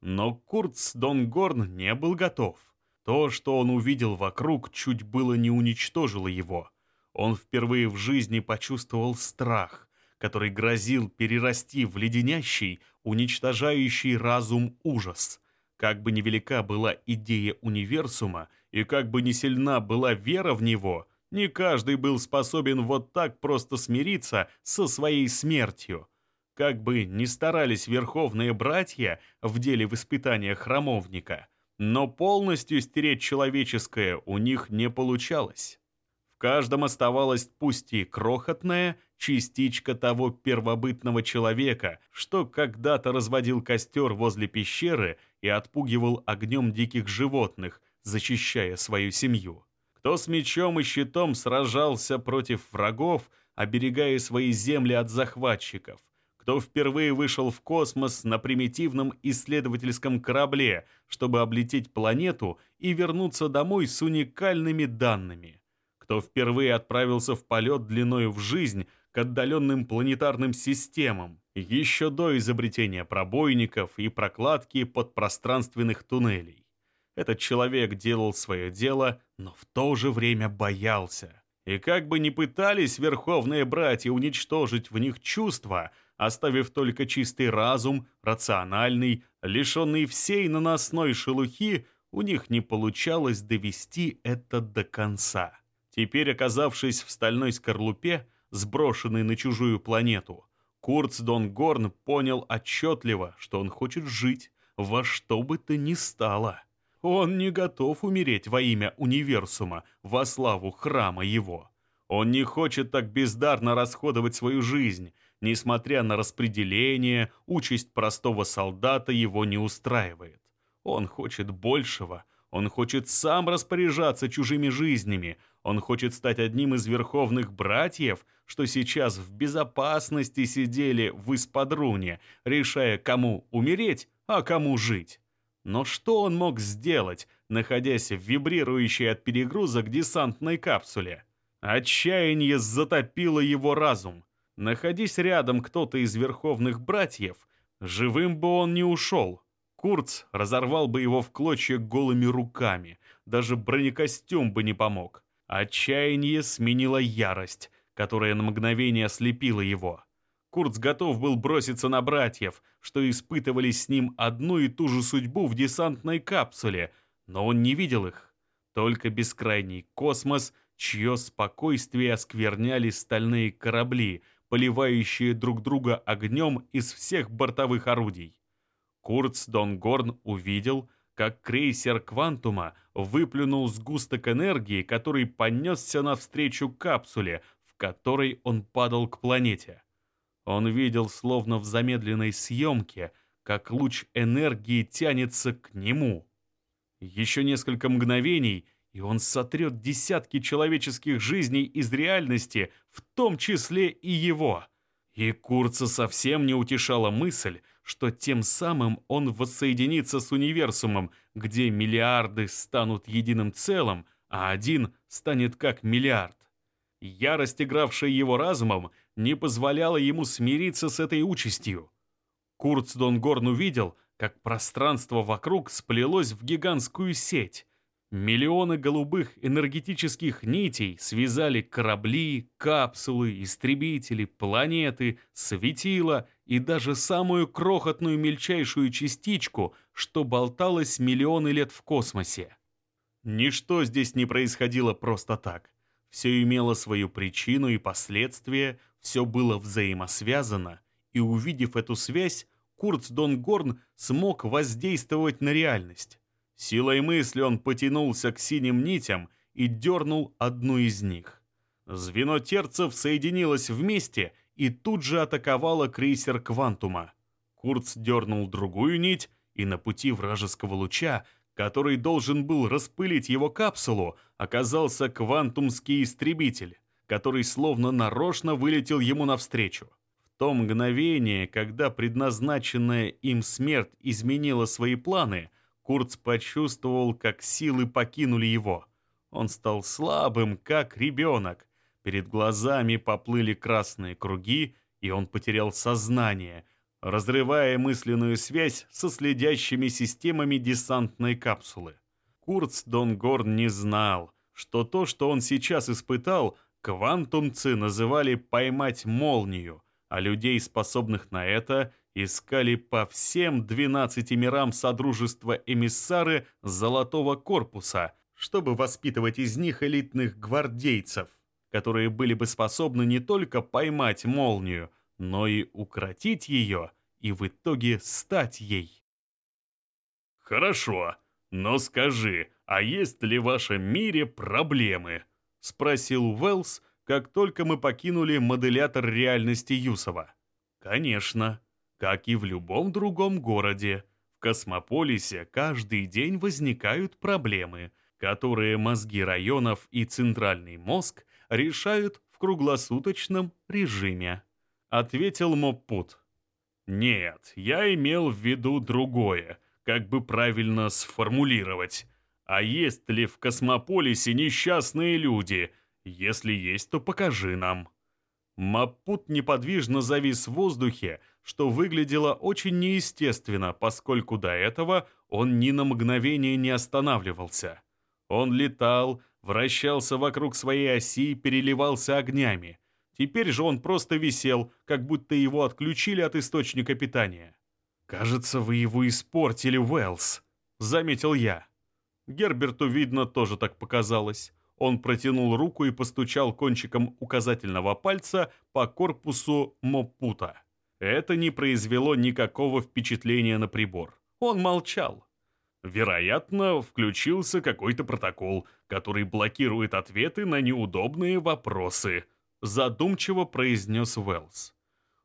Но Курц Донгорн не был готов. То, что он увидел вокруг, чуть было не уничтожило его. Он впервые в жизни почувствовал страх, который грозил перерасти в леденящий, уничтожающий разум ужас. Как бы невелика была идея универсума, и как бы ни сильна была вера в него, не каждый был способен вот так просто смириться со своей смертью. Как бы ни старались верховные братья в деле воспитания храмовника, но полностью стереть человеческое у них не получалось. В каждом оставалась пусть и крохотная частичка того первобытного человека, что когда-то разводил костер возле пещеры и отпугивал огнем диких животных, защищая свою семью. Кто с мечом и щитом сражался против врагов, оберегая свои земли от захватчиков. Кто впервые вышел в космос на примитивном исследовательском корабле, чтобы облететь планету и вернуться домой с уникальными данными. Кто впервые отправился в полет длиною в жизнь к отдаленным планетарным системам, еще до изобретения пробойников и прокладки подпространственных туннелей. Этот человек делал свое дело, но в то же время боялся. И как бы ни пытались верховные братья уничтожить в них чувства, оставив только чистый разум, рациональный, лишенный всей наносной шелухи, у них не получалось довести это до конца. Теперь, оказавшись в стальной скорлупе, сброшенной на чужую планету, Курц Донгорн понял отчетливо, что он хочет жить во что бы то ни стало. Он не готов умереть во имя универсума, во славу храма его. Он не хочет так бездарно расходовать свою жизнь. Несмотря на распределение, участь простого солдата его не устраивает. Он хочет большего. Он хочет сам распоряжаться чужими жизнями. Он хочет стать одним из верховных братьев, что сейчас в безопасности сидели в Испадруне, решая, кому умереть, а кому жить. Но что он мог сделать, находясь в вибрирующей от перегрузок десантной капсуле? Отчаяние затопило его разум. Находись рядом кто-то из верховных братьев, живым бы он не ушел. Курц разорвал бы его в клочья голыми руками, даже бронекостюм бы не помог. Отчаяние сменило ярость, которая на мгновение ослепила его. Курц готов был броситься на братьев, что испытывали с ним одну и ту же судьбу в десантной капсуле, но он не видел их. Только бескрайний космос, чье спокойствие оскверняли стальные корабли, поливающие друг друга огнем из всех бортовых орудий. Курц Донгорн увидел, как крейсер «Квантума» выплюнул сгусток энергии, который понесся навстречу капсуле, в которой он падал к планете. Он видел, словно в замедленной съемке, как луч энергии тянется к нему. Еще несколько мгновений, и он сотрет десятки человеческих жизней из реальности, в том числе и его. И Курца совсем не утешала мысль, что тем самым он воссоединится с универсумом, где миллиарды станут единым целым, а один станет как миллиард. Ярость, игравшая его разумом, не позволяла ему смириться с этой участью. Курц Донгорн увидел, как пространство вокруг сплелось в гигантскую сеть, Миллионы голубых энергетических нитей связали корабли, капсулы, истребители, планеты, светила и даже самую крохотную мельчайшую частичку, что болталось миллионы лет в космосе. Ничто здесь не происходило просто так. Все имело свою причину и последствия, все было взаимосвязано, и увидев эту связь, Курц Донгорн смог воздействовать на реальность. Силой мысли он потянулся к синим нитям и дернул одну из них. Звено терцев соединилось вместе и тут же атаковало крейсер «Квантума». Курц дернул другую нить, и на пути вражеского луча, который должен был распылить его капсулу, оказался квантумский истребитель, который словно нарочно вылетел ему навстречу. В то мгновение, когда предназначенная им смерть изменила свои планы – Курц почувствовал, как силы покинули его. Он стал слабым, как ребенок. Перед глазами поплыли красные круги, и он потерял сознание, разрывая мысленную связь со следящими системами десантной капсулы. Курц Донгорн не знал, что то, что он сейчас испытал, квантумцы называли «поймать молнию», а людей, способных на это, искали по всем 12 мирам Содружества эмиссары Золотого Корпуса, чтобы воспитывать из них элитных гвардейцев, которые были бы способны не только поймать молнию, но и укротить ее и в итоге стать ей. «Хорошо, но скажи, а есть ли в вашем мире проблемы?» — спросил Уэллс, как только мы покинули моделятор реальности Юсова. «Конечно», как и в любом другом городе, в космополисе каждый день возникают проблемы, которые мозги районов и центральный мозг решают в круглосуточном режиме. Ответил Моппут. Нет, я имел в виду другое, как бы правильно сформулировать. А есть ли в космополисе несчастные люди? Если есть, то покажи нам. Маппут неподвижно завис в воздухе, что выглядело очень неестественно, поскольку до этого он ни на мгновение не останавливался. Он летал, вращался вокруг своей оси переливался огнями. Теперь же он просто висел, как будто его отключили от источника питания. «Кажется, вы его испортили, Уэллс», — заметил я. Герберту, видно, тоже так показалось. Он протянул руку и постучал кончиком указательного пальца по корпусу Мопута. Это не произвело никакого впечатления на прибор. Он молчал. Вероятно, включился какой-то протокол, который блокирует ответы на неудобные вопросы, задумчиво произнес Уэллс.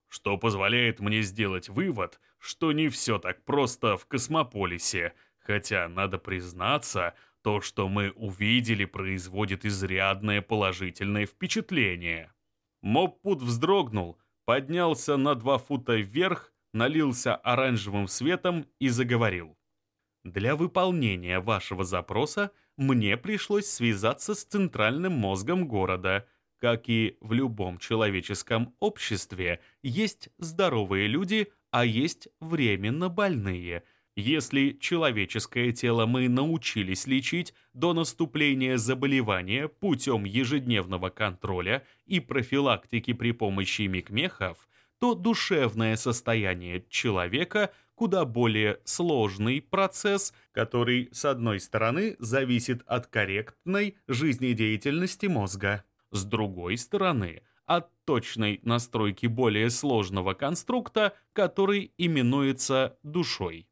Что позволяет мне сделать вывод, что не все так просто в космополисе, хотя, надо признаться, то, что мы увидели, производит изрядное положительное впечатление. Моппут вздрогнул, поднялся на два фута вверх, налился оранжевым светом и заговорил. Для выполнения вашего запроса мне пришлось связаться с центральным мозгом города. Как и в любом человеческом обществе, есть здоровые люди, а есть временно больные. Если человеческое тело мы научились лечить до наступления заболевания путем ежедневного контроля и профилактики при помощи микмехов, то душевное состояние человека – куда более сложный процесс, который, с одной стороны, зависит от корректной жизнедеятельности мозга, с другой стороны, от точной настройки более сложного конструкта, который именуется душой.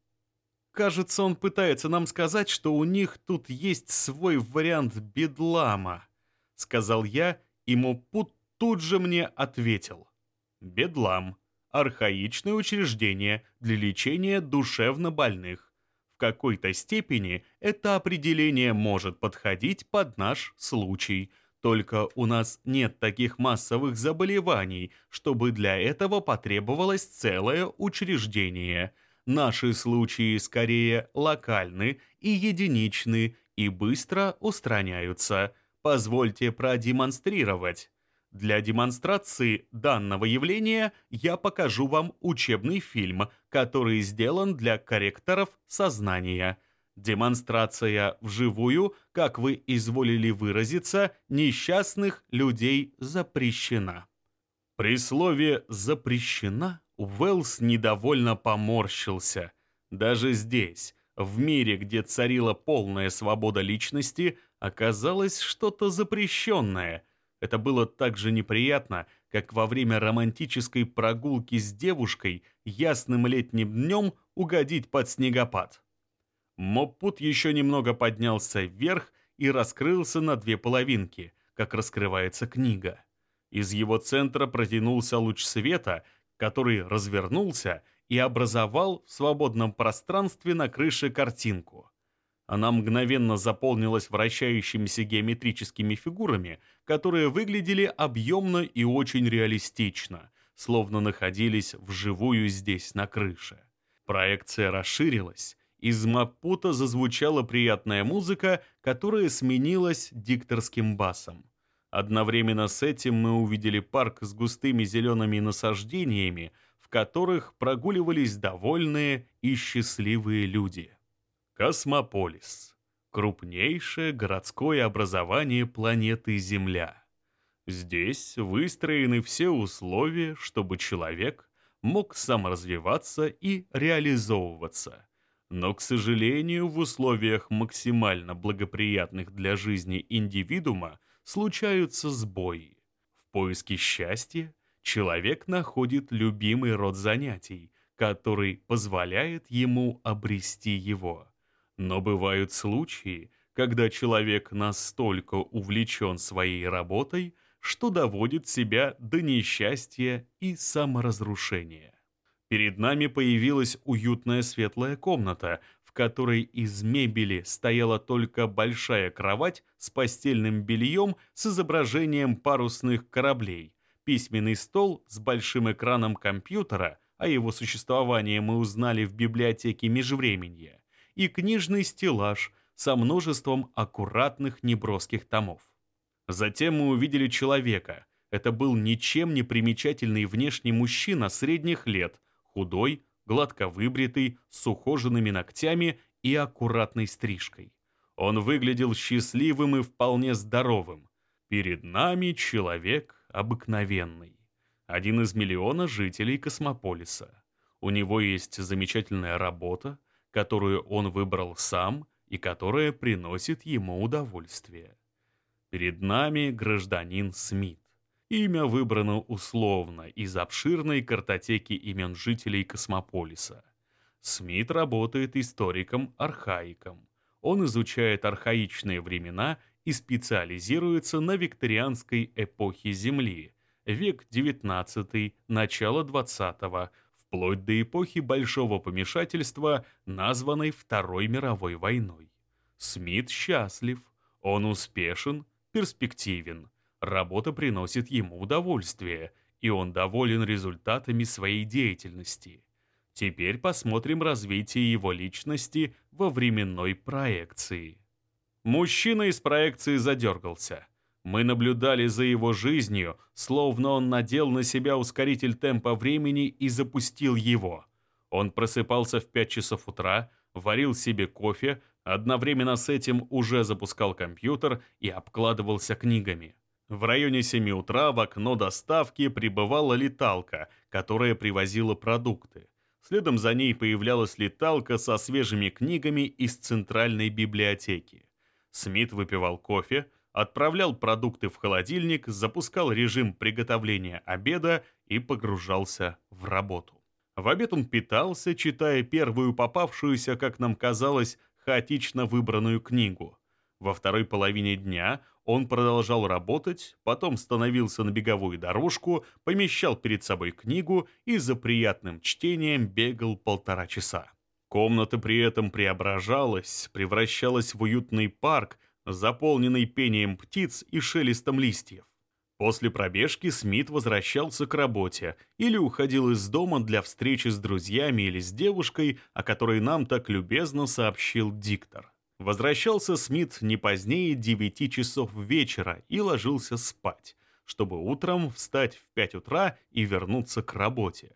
Кажется, он пытается нам сказать, что у них тут есть свой вариант бедлама, сказал я, и Мопут тут же мне ответил. Бедлам архаичное учреждение для лечения душевно больных. В какой-то степени это определение может подходить под наш случай, только у нас нет таких массовых заболеваний, чтобы для этого потребовалось целое учреждение. Наши случаи скорее локальны и единичны и быстро устраняются. Позвольте продемонстрировать. Для демонстрации данного явления я покажу вам учебный фильм, который сделан для корректоров сознания. Демонстрация вживую, как вы изволили выразиться, несчастных людей запрещена. При слове «запрещена» Уэллс недовольно поморщился. Даже здесь, в мире, где царила полная свобода личности, оказалось что-то запрещенное – это было так же неприятно, как во время романтической прогулки с девушкой ясным летним днем угодить под снегопад. Моппут еще немного поднялся вверх и раскрылся на две половинки, как раскрывается книга. Из его центра протянулся луч света, который развернулся и образовал в свободном пространстве на крыше картинку. Она мгновенно заполнилась вращающимися геометрическими фигурами, которые выглядели объемно и очень реалистично, словно находились вживую здесь на крыше. Проекция расширилась, из Мапута зазвучала приятная музыка, которая сменилась дикторским басом. Одновременно с этим мы увидели парк с густыми зелеными насаждениями, в которых прогуливались довольные и счастливые люди. Космополис. Крупнейшее городское образование планеты Земля. Здесь выстроены все условия, чтобы человек мог саморазвиваться и реализовываться. Но, к сожалению, в условиях максимально благоприятных для жизни индивидуума случаются сбои. В поиске счастья человек находит любимый род занятий, который позволяет ему обрести его. Но бывают случаи, когда человек настолько увлечен своей работой, что доводит себя до несчастья и саморазрушения. Перед нами появилась уютная светлая комната, которой из мебели стояла только большая кровать с постельным бельем с изображением парусных кораблей, письменный стол с большим экраном компьютера, о его существовании мы узнали в библиотеке Межвременья, и книжный стеллаж со множеством аккуратных неброских томов. Затем мы увидели человека. Это был ничем не примечательный внешний мужчина средних лет, худой, гладко выбритый, с ухоженными ногтями и аккуратной стрижкой. Он выглядел счастливым и вполне здоровым. Перед нами человек обыкновенный. Один из миллиона жителей космополиса. У него есть замечательная работа, которую он выбрал сам и которая приносит ему удовольствие. Перед нами гражданин Смит. Имя выбрано условно из обширной картотеки имен жителей Космополиса. Смит работает историком-архаиком. Он изучает архаичные времена и специализируется на викторианской эпохе Земли, век XIX, начало XX, вплоть до эпохи Большого помешательства, названной Второй мировой войной. Смит счастлив, он успешен, перспективен, работа приносит ему удовольствие, и он доволен результатами своей деятельности. Теперь посмотрим развитие его личности во временной проекции. Мужчина из проекции задергался. Мы наблюдали за его жизнью, словно он надел на себя ускоритель темпа времени и запустил его. Он просыпался в 5 часов утра, варил себе кофе, одновременно с этим уже запускал компьютер и обкладывался книгами. В районе 7 утра в окно доставки прибывала леталка, которая привозила продукты. Следом за ней появлялась леталка со свежими книгами из центральной библиотеки. Смит выпивал кофе, отправлял продукты в холодильник, запускал режим приготовления обеда и погружался в работу. В обед он питался, читая первую попавшуюся, как нам казалось, хаотично выбранную книгу. Во второй половине дня он продолжал работать, потом становился на беговую дорожку, помещал перед собой книгу и за приятным чтением бегал полтора часа. Комната при этом преображалась, превращалась в уютный парк, заполненный пением птиц и шелестом листьев. После пробежки Смит возвращался к работе или уходил из дома для встречи с друзьями или с девушкой, о которой нам так любезно сообщил диктор. Возвращался Смит не позднее 9 часов вечера и ложился спать, чтобы утром встать в 5 утра и вернуться к работе.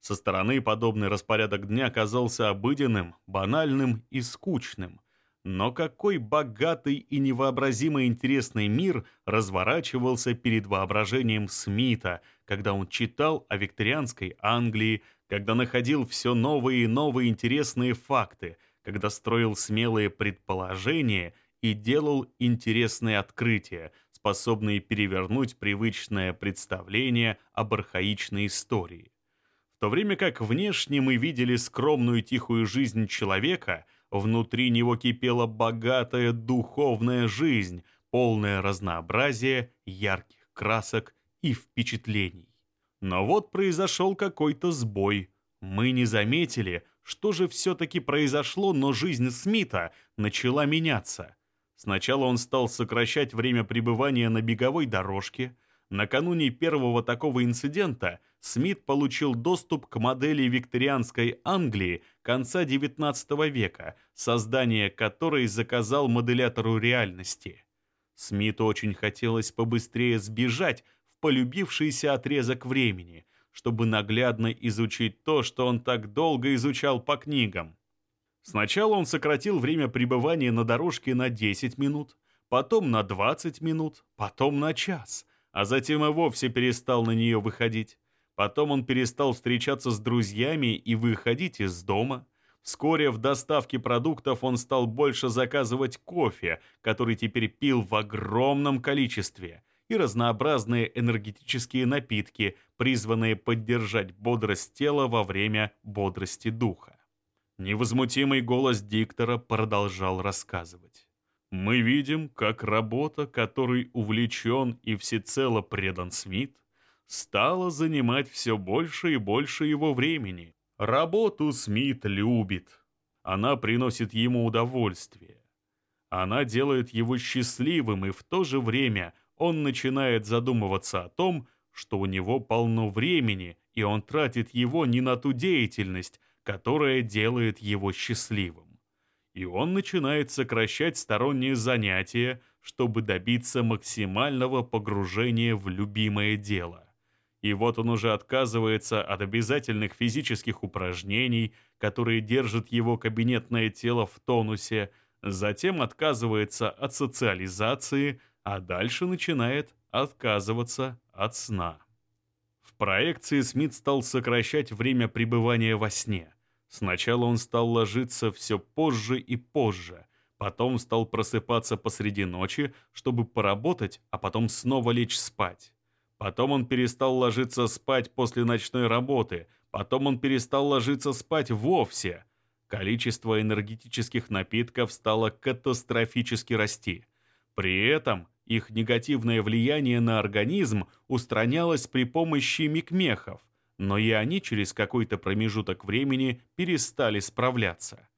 Со стороны подобный распорядок дня казался обыденным, банальным и скучным. Но какой богатый и невообразимо интересный мир разворачивался перед воображением Смита, когда он читал о викторианской Англии, когда находил все новые и новые интересные факты – когда строил смелые предположения и делал интересные открытия, способные перевернуть привычное представление об архаичной истории. В то время как внешне мы видели скромную тихую жизнь человека, внутри него кипела богатая духовная жизнь, полная разнообразия, ярких красок и впечатлений. Но вот произошел какой-то сбой. Мы не заметили, что же все-таки произошло, но жизнь Смита начала меняться. Сначала он стал сокращать время пребывания на беговой дорожке. Накануне первого такого инцидента Смит получил доступ к модели викторианской Англии конца XIX века, создание которой заказал моделятору реальности. Смиту очень хотелось побыстрее сбежать в полюбившийся отрезок времени – чтобы наглядно изучить то, что он так долго изучал по книгам. Сначала он сократил время пребывания на дорожке на 10 минут, потом на 20 минут, потом на час, а затем и вовсе перестал на нее выходить. Потом он перестал встречаться с друзьями и выходить из дома. Вскоре в доставке продуктов он стал больше заказывать кофе, который теперь пил в огромном количестве, и разнообразные энергетические напитки, призванные поддержать бодрость тела во время бодрости духа. Невозмутимый голос диктора продолжал рассказывать. «Мы видим, как работа, которой увлечен и всецело предан Смит, стала занимать все больше и больше его времени. Работу Смит любит. Она приносит ему удовольствие. Она делает его счастливым и в то же время он начинает задумываться о том, что у него полно времени, и он тратит его не на ту деятельность, которая делает его счастливым. И он начинает сокращать сторонние занятия, чтобы добиться максимального погружения в любимое дело. И вот он уже отказывается от обязательных физических упражнений, которые держат его кабинетное тело в тонусе, затем отказывается от социализации, а дальше начинает отказываться от сна. В проекции Смит стал сокращать время пребывания во сне. Сначала он стал ложиться все позже и позже, потом стал просыпаться посреди ночи, чтобы поработать, а потом снова лечь спать. Потом он перестал ложиться спать после ночной работы. Потом он перестал ложиться спать вовсе. Количество энергетических напитков стало катастрофически расти. При этом их негативное влияние на организм устранялось при помощи микмехов, но и они через какой-то промежуток времени перестали справляться.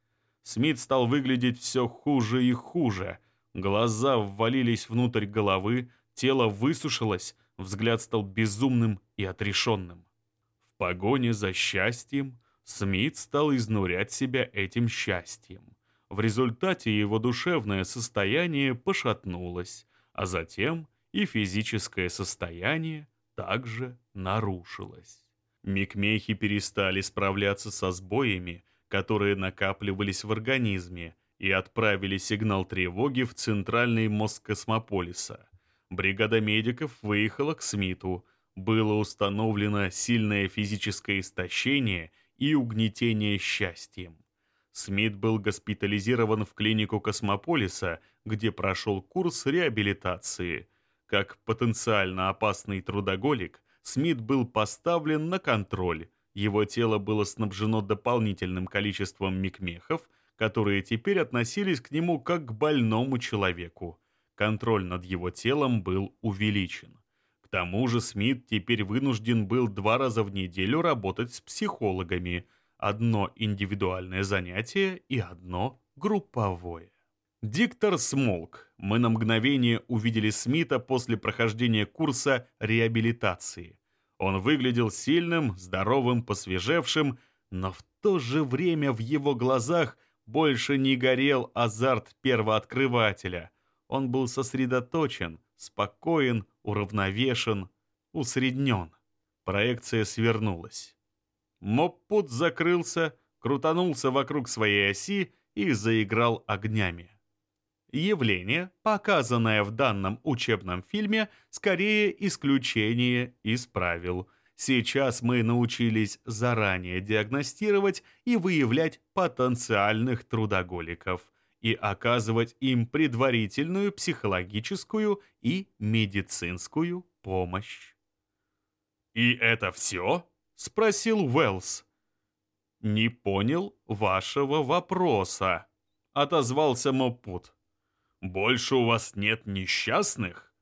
Смит стал выглядеть все хуже и хуже. Глаза ввалились внутрь головы, тело высушилось, взгляд стал безумным и отрешенным. В погоне за счастьем Смит стал изнурять себя этим счастьем. В результате его душевное состояние пошатнулось, а затем и физическое состояние также нарушилось. Микмехи перестали справляться со сбоями, которые накапливались в организме, и отправили сигнал тревоги в центральный мозг космополиса. Бригада медиков выехала к Смиту. Было установлено сильное физическое истощение и угнетение счастьем. Смит был госпитализирован в клинику Космополиса, где прошел курс реабилитации. Как потенциально опасный трудоголик, Смит был поставлен на контроль. Его тело было снабжено дополнительным количеством микмехов, которые теперь относились к нему как к больному человеку. Контроль над его телом был увеличен. К тому же Смит теперь вынужден был два раза в неделю работать с психологами – одно индивидуальное занятие и одно групповое. Диктор смолк. Мы на мгновение увидели Смита после прохождения курса реабилитации. Он выглядел сильным, здоровым, посвежевшим, но в то же время в его глазах больше не горел азарт первооткрывателя. Он был сосредоточен, спокоен, уравновешен, усреднен. Проекция свернулась. Моппут закрылся, крутанулся вокруг своей оси и заиграл огнями. Явление, показанное в данном учебном фильме, скорее исключение из правил. Сейчас мы научились заранее диагностировать и выявлять потенциальных трудоголиков и оказывать им предварительную психологическую и медицинскую помощь. «И это все?» — спросил Уэллс. «Не понял вашего вопроса», — отозвался Мопут. «Больше у вас нет несчастных?»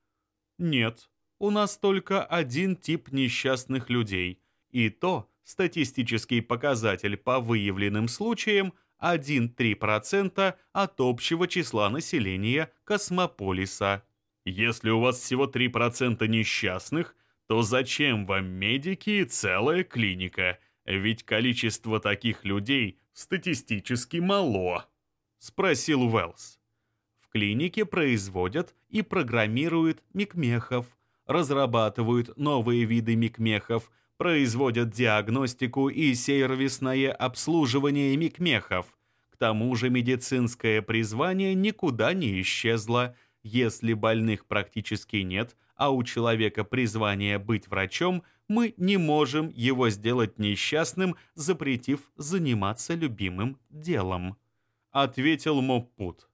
«Нет, у нас только один тип несчастных людей, и то статистический показатель по выявленным случаям 1-3% от общего числа населения космополиса. Если у вас всего 3% несчастных, то зачем вам медики и целая клиника? Ведь количество таких людей статистически мало», — спросил Уэллс. В клинике производят и программируют микмехов, разрабатывают новые виды микмехов, производят диагностику и сервисное обслуживание микмехов. К тому же медицинское призвание никуда не исчезло. Если больных практически нет – а у человека призвание быть врачом, мы не можем его сделать несчастным, запретив заниматься любимым делом», — ответил Моппут.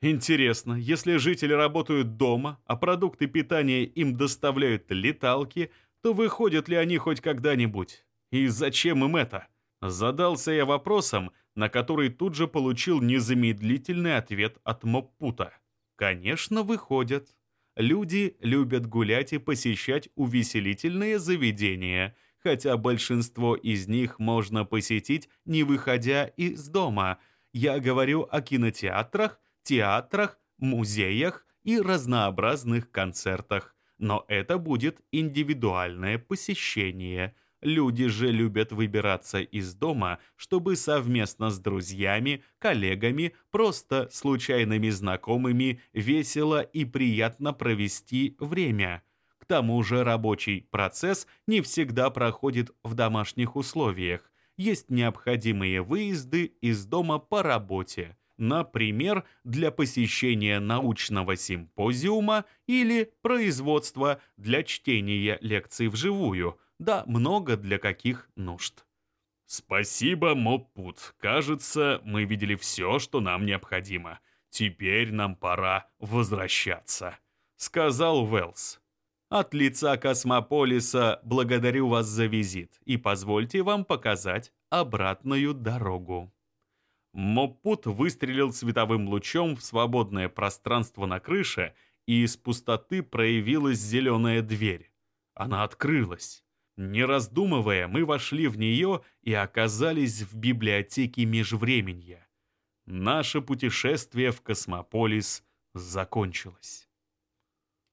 «Интересно, если жители работают дома, а продукты питания им доставляют леталки, то выходят ли они хоть когда-нибудь? И зачем им это?» Задался я вопросом, на который тут же получил незамедлительный ответ от Моппута. «Конечно, выходят люди любят гулять и посещать увеселительные заведения, хотя большинство из них можно посетить, не выходя из дома. Я говорю о кинотеатрах, театрах, музеях и разнообразных концертах. Но это будет индивидуальное посещение – Люди же любят выбираться из дома, чтобы совместно с друзьями, коллегами, просто случайными знакомыми весело и приятно провести время. К тому же рабочий процесс не всегда проходит в домашних условиях. Есть необходимые выезды из дома по работе. Например, для посещения научного симпозиума или производства для чтения лекций вживую – да много для каких нужд. «Спасибо, Моппут. Кажется, мы видели все, что нам необходимо. Теперь нам пора возвращаться», — сказал Уэллс. От лица Космополиса благодарю вас за визит и позвольте вам показать обратную дорогу». Моппут выстрелил световым лучом в свободное пространство на крыше, и из пустоты проявилась зеленая дверь. Она открылась. Не раздумывая, мы вошли в нее и оказались в библиотеке Межвременья. Наше путешествие в космополис закончилось.